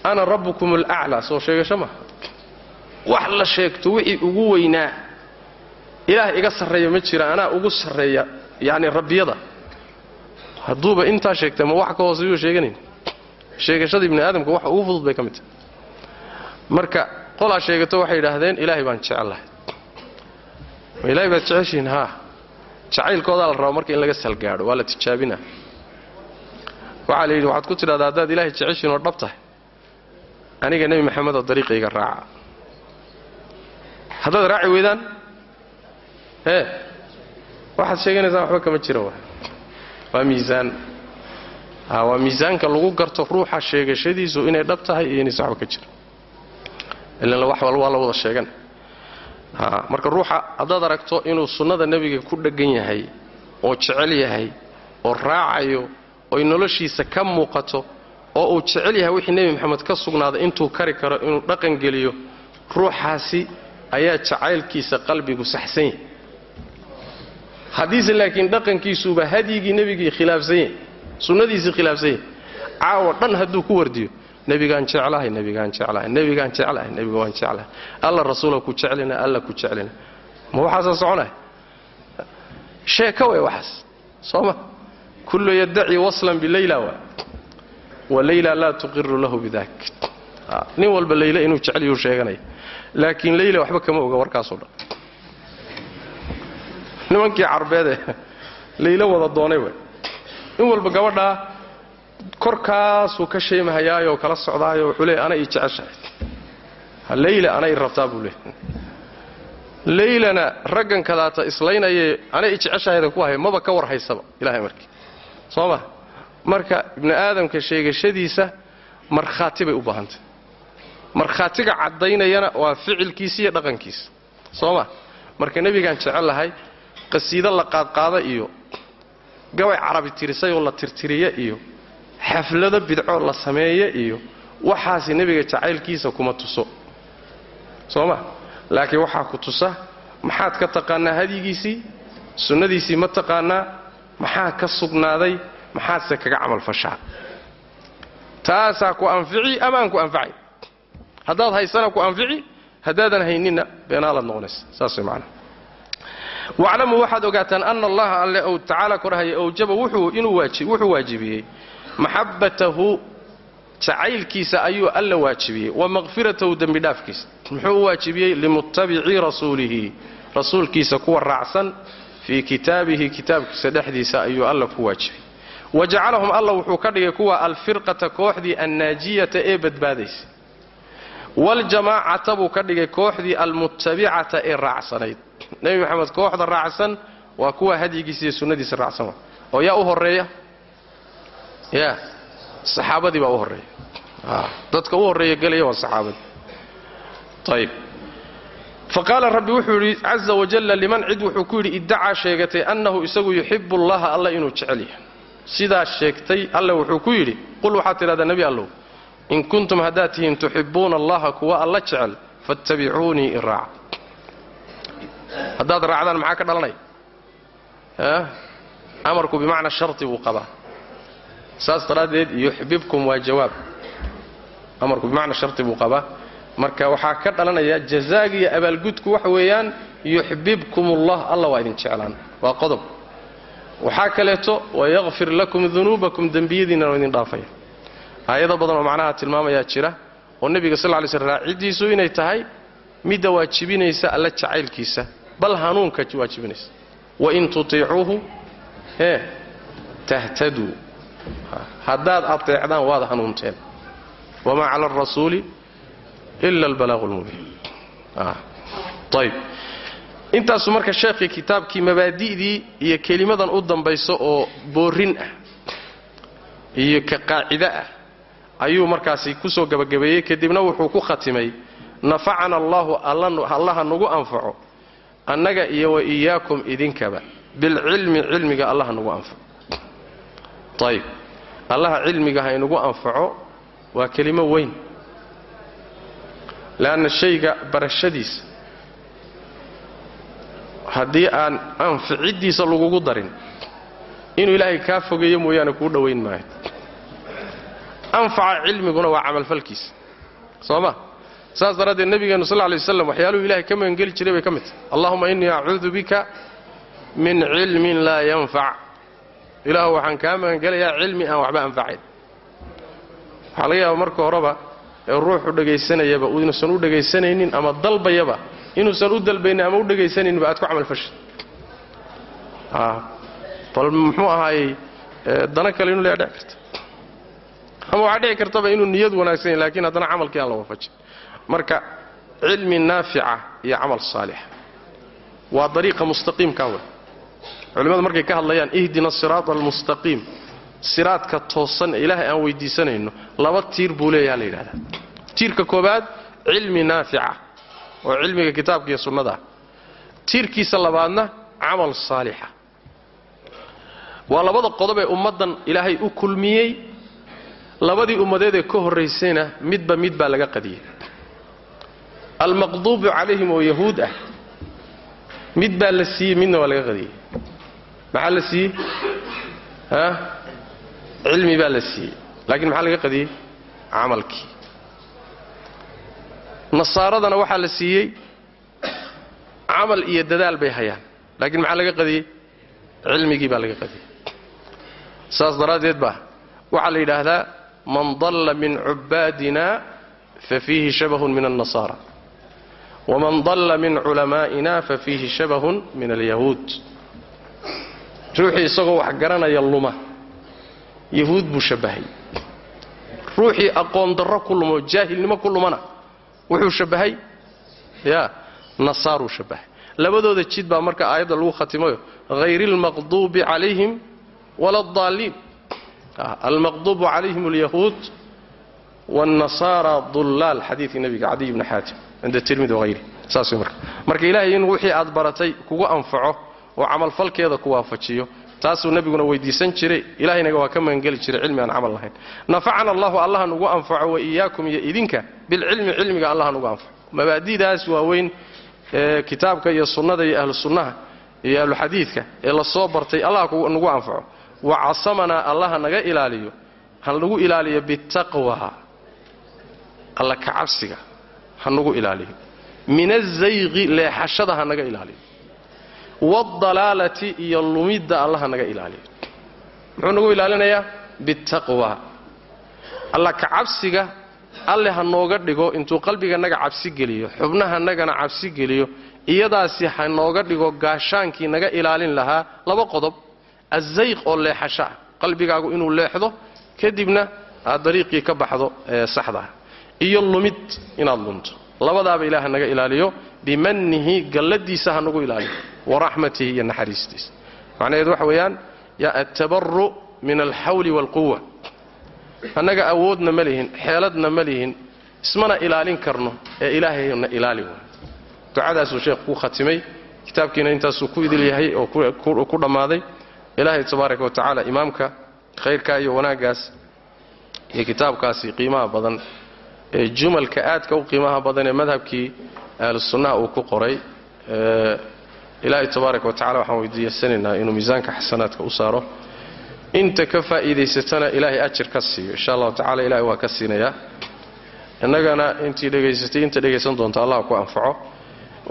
ana rabbukum alaclaa soo sheegasho maha wax la sheegto wixii ugu weynaa ilaah iga sarreeya ma jira anaa ugu sarreeya yani rabbiyada. Hadduuba intaa sheegtay ma wax ka hooseyuu sheeganayn? Sheegashada ibni aadamka wax ugu fudud bay ka mid tahay. Marka qolaa sheegato waxay yidhaahdeen ilaahay baan jecellahay ma ilahay baad jeceshihiin haa. Jacaylkoodaa la rabaa marka in laga salgaadho waa la tijaabina waxaa la yidhi waxaad ku tidhahdaa haddaad ilaahay jeceshihin oo dhab tahay aniga nebi maxamedoo dariiqayga raaca. Haddaad raaci weydaan? Ee waxaad sheeganaysaan waxba kama jira wa waa miisaan. Waa miisaanka lagu garto ruuxa sheegashadiisu inay dhab tahay iyo inaysan waxba ka jira ilan wax wal waa la wada sheegan marka ruuxa haddaad aragto inuu sunnada nebiga ku dheggan yahay oo jecel yahay oo raacayo oy noloshiisa ka muuqato oo uu jecel yahay wixii nebi maxamed ka sugnaaday intuu kari karo inuu dhaqan geliyo ruuxaasi ayaa jacaylkiisa qalbigu saxsan yahay. Haddiise laakiin dhaqankiisuuba hadyigii nebigii khilaafsan yahay sunnadiisii khilaafsan yahay caawa dhan hadduu ku wardiyo nebigaan jeclahay nebigaan jeclahay nebigaan jeclahay nebiga waan jeclahay. Alla rasuula ku jeclina alla ku jeclina. Ma waxaasaa soconay? Sheeka way waxaas. Soo ma? Kullu yaddaci waslan bilayla wa. Wa layla laa tuqiru lahu bidak nin walba layla inuu jecelyuu sheeganaya laakiin layla waxba kama oga warkaasoo dhan. Nimankii carbeede laylo wada doonay way. In walba gabadhaa korkaasuu ka sheemahayaayoo kala socdaayo wuxuu leey ana ii jeceshahay. Layla ana i rabtaa buu leey laylana raggan kadaata islaynaye ana i jeceshahayda ku haya maba ka war haysaba ilahay markii. Soo ma? Marka ibni aadamka sheegashadiisa markhaati bay u baahantay. Markhaatiga caddaynayana waa ficilkiisa iyo dhaqankiisa. Soo ma? Marka nebigaan jecellahay qasiido la qaadqaada iyo gabay carabi tirisayoo la tirtiriya iyo xaflado bidcoo la sameeye iyo waxaasi nebiga jacaylkiisa kuma tuso. Soo ma? Laakiin waxaa ku tusa maxaad ka taqaanaa hadyigiisii sunnadiisii ma taqaanaa? Maxaa ka sugnaaday? Maxaadse kaga camalfashaa taasaa ku anfici ama aan ku anfacay haddaad haysana ku anfici haddaadan hayninna beenaalaad noqonaysa saas way waclamuu waxaad ogaataan ana allaha alle tacaala korahaya owjaba wuxuu waajibiyey maxabbatahu jacaylkiisa ayuu alla waajibiyey. Wa maqfiratahu dembidhaafkiisa muxuu u waajibiyey? Limutabicii rasuulihi. Rasuulkiisa kuwa raacsan fii kitaabihi kitaabkiisa dhexdiisa ayuu alla ku waajibiyey. Wa jacalahum alla wuxuu ka dhigay kuwa alfirqata kooxdii annaajiyata ee badbaadaysa. Waljamaacata buu ka dhigay kooxdii almutabicata ee raacsanayd. Nebi maxamed kooxda raacsan waa kuwa hadyigiisa iyo sunnadiisa raacsan oo yaa u horreeya ya. Saxaabadii baa u horreeya dadka u horreeya gelaya waa saxaabadii ayb faqaala rabbi wuxuu yidhi caza wajalla liman cid? Wuxuu ku yidhi iddacaa sheegatay annahu isagu yuxibu allaha alla inuu jecel yahay. Sidaa sheegtay alle wuxuu ku yidhi qul waxaad tidhahdaa nebi allow in kuntum haddaad tihiin tuxibbuuna allaha kuwa alla jecel fattabicuunii iraaca haddaad raacdaan maxaa ka dhalanaya amarku bimacnaa sharti buu qabaa saas daraaddeed yuxbibkum waa jawaab. Amarku bimacnaa sharti buu qabaa. Marka waxaa ka dhalanaya jazaaga iyo abaalgudku waxa weeyaan yuxbibkum ullah alla waa idin jeclaan. Waa qodob. Waxaa kaleeto wayakfir lakum dunuubakum dembiyadiinna waa idin dhaafaya. Aayado badan oo macnaha tilmaamayaa jira oo nebiga sal ly sl raaciddiisu inay tahay midda waajibinaysa alla jacaylkiisa bal hanuunka waajibinaysa. Wain tutiicuuhu tahtaduu haddaad ateecdaan waad hanuunteen. Wamaa cala alrasuuli ila albalaaqu lmubiin ayb intaasuu marka sheekhii kitaabkii mabaadi'dii iyo kelimadan u dambayso oo boorin ah iyo ka qaacide ah ayuu markaasi ku soo gebagabeeyey kadibna wuxuu ku khatimay nafacana allaahu allaha nagu anfaco annaga iyo wa iyaakum idinkaba bilcilmi cilmiga allaha nagu anfaco ayib allaha cilmiga ha inagu anfaco waa kelimo weyn. Leanna shayga barashadiisa haddii aan anficiddiisa lagugu darin inuu ilaahay kaa fogeeyo mooyaane kuu dhowayn maayo anfaca cilmiguna waa camalfalkiisa soo ma saas daraaddeed nebigeenu sal lay waslam waxyaaluhu ilahay ka magangeli jiray bay ka mid tahay. Allahuma innii acuudu bika min cilmin laa yanfac ilaahu waxaan kaa magangelayaa cilmi aan waxba anfacayn waxaa laga yaaba marka horeba ee ruuxu dhegaysanayaba inuusan u dhegaysanaynin ama dalbayaba inuusan u dalbaynin ama u dhegaysanayninba aad ku camalfashay bal muxuu ahaayey dana kale inu leeya dhici karta ama waxaa dhici kartaba inuu niyad wanaagsan yahy lakiin haddana camalkii aan la waafajin. Marka cilmi naafica iyo camal saalixa waa dariiqa mustaqiimka wey culimmadu markay ka hadlayaan ihdina siraata almustaqiim siraadka toosan ee ilaahay aan weydiisanayno laba tiir buu leeyaha la yidhahdaa tiirka koobaad cilmi naafica oo cilmiga kitaabka iyo sunnada. Tiirkiisa labaadna camal saalixa. Waa labada qodob ee ummaddan ilaahay u kulmiyey labadii ummadeed ee ka horraysayna midba mid baa laga qadiyey. Almaqduubu calayhim oo yahuud ah mid baa la siiyey midna waa laga qadiyey maxaa la siiyey? Cilmi baa la siiyey. Laakiin maxaa laga qadiyey? Camalkii. Nasaaradana waxaa la siiyey camal iyo dadaal bay hayaan. Laakiin maxaa laga qadiyey? Cilmigii baa laga qadiyey. Saas daraaddeed baa waxaa la yidhaahdaa man dalla min cubbaadina fa fiihi shabahun min alnasaara waman dalla min culamaa'ina fa fiihi shabahun min alyahuud ruuxii isagoo wax garanaya luma. Yahuud buu shabbahay. Ruuxii aqoon ku lumo jaahilnimo ku lumana wuxuu shabbahay? Ya nasaaruu shabbahay. Labadooda jid baa marka aayadda lagu khatimayo hayri almaqduubi calayhim wala adaalliin almaqduubu calayhim alyahuud wاlnasaara dullaal xadiidkii nabiga cadiy bni xaatim cinda tirmidi wahayri saas marka. Marka ilaahay in wixii aad baratay kugu anfaco oo camalfalkeeda ku waafajiyo. Taasuu nebiguna weydiisan jiray. Ilahaynaga waa ka magangeli jiray cilmi aan camal lahayn. Nafacana allahu allaha nugu anfaco wa iyaakum iyo idinka. Bilcilmi cilmiga allaha nugu anfaco. Mabaadi'daas waaweyn ee kitaabka iyo sunnada iyo ahlu sunnaha iyo ahluxadiidka ee la soo bartay allah nagu anfaco. Wa casamanaa allaha naga ilaaliyo. Ha nagu ilaaliyo bitaqwa alla ka cabsiga ha nagu ilaaliyo. Min azayqi leexashada ha naga ilaaliyo waaldalaalati iyo lumidda allaha naga ilaaliyo. Muxuu nagu ilaalinayaa bitaqwa alla ka cabsiga alle ha nooga dhigo intuu qalbiganaga cabsi geliyo xubnahanagana cabsi geliyo iyadaasi ha nooga dhigo gaashaankii naga ilaalin lahaa laba qodob. Azayq oo leexasho ah qalbigaagu inuu leexdo kadibna aad dariiqii ka baxdo ee saxdaah iyo lumid inaad lunto labadaaba ilaah naga ilaaliyo bimanihi galladiisa ha nagu ilaaliyo waraxmatihi iyo naxariistiisa. Macnaheed waxa weeyaan yaa attabaru min alxawli waalquwa annaga awoodna ma lihin xeeladna ma lihin ismana ilaalin karno ee ilaahayna ilaali waay. Ducadaasuu sheekh ku khatimay kitaabkiina intaasuu ku idil yahay oo ku dhammaaday. Ilaahay tabaaraka wa tacaala imaamka khayrkaa iyo wanaaggaas iyo kitaabkaasi qiimaha badan jumalka aadka u qiimaha badan ee madhabkii ahlu sunnaha uu ku qoray ilaahay tabaaraka wa tacala waxaan weydiisanaynaa inuu miisaanka xasanaadka u saaro. Inta ka faa'iidaysatana ilaahay ajir ka siiyo. Insha allahu tacala ilahay waa ka siinayaa. Innagana intii dhegaysatay inta dhegaysan doonta allah ku anfaco.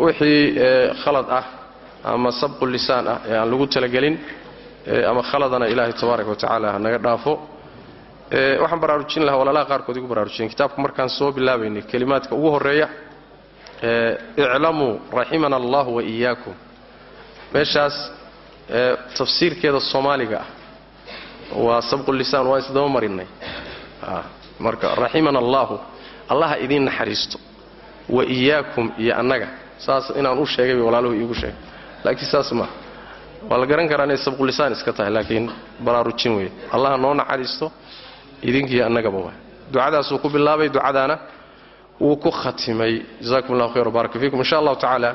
Wixii khalad ah ama sabqu lisaan ah ee aan lagu talagelin ama khaladana ilaahay tabaaraka wa tacaala ha naga dhaafo waxaan baraarujin lahaa walaalaha qaarkood igu baraarujiyeen kitaabka markaan soo bilaabaynay kelimaadka ugu horreeya iclamuu raximana allah wa iyaakum. Meeshaas tafsiirkeeda soomaaliga ah. Waa sabqulisaan waa isdaba marinay marka raximana allaahu allaha idiin naxariisto. Wa iyaakum iyo annaga. Saas inaan u sheegay bay walaaluhu iigu sheegay. Laakiin saas maaha waa la garan karaa inay sabqulisaan iska tahay laakiin baraarujin weeye. Allaha noo naxariisto idinkiiyo annagaba ducadaasuu ku bilaabay ducadaana wuu ku khatimay. Jazakum allahu khayr baaraka fiikum. Insha allahu tacaala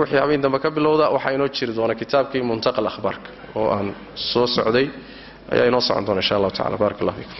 wixii habeen dambe ka bilowda waxaa inoo jiri doona kitaabkii muntaqal akhbaarka oo aan soo socday. Ayaa inoo socon doona insha allahu tacala barak allah fiikum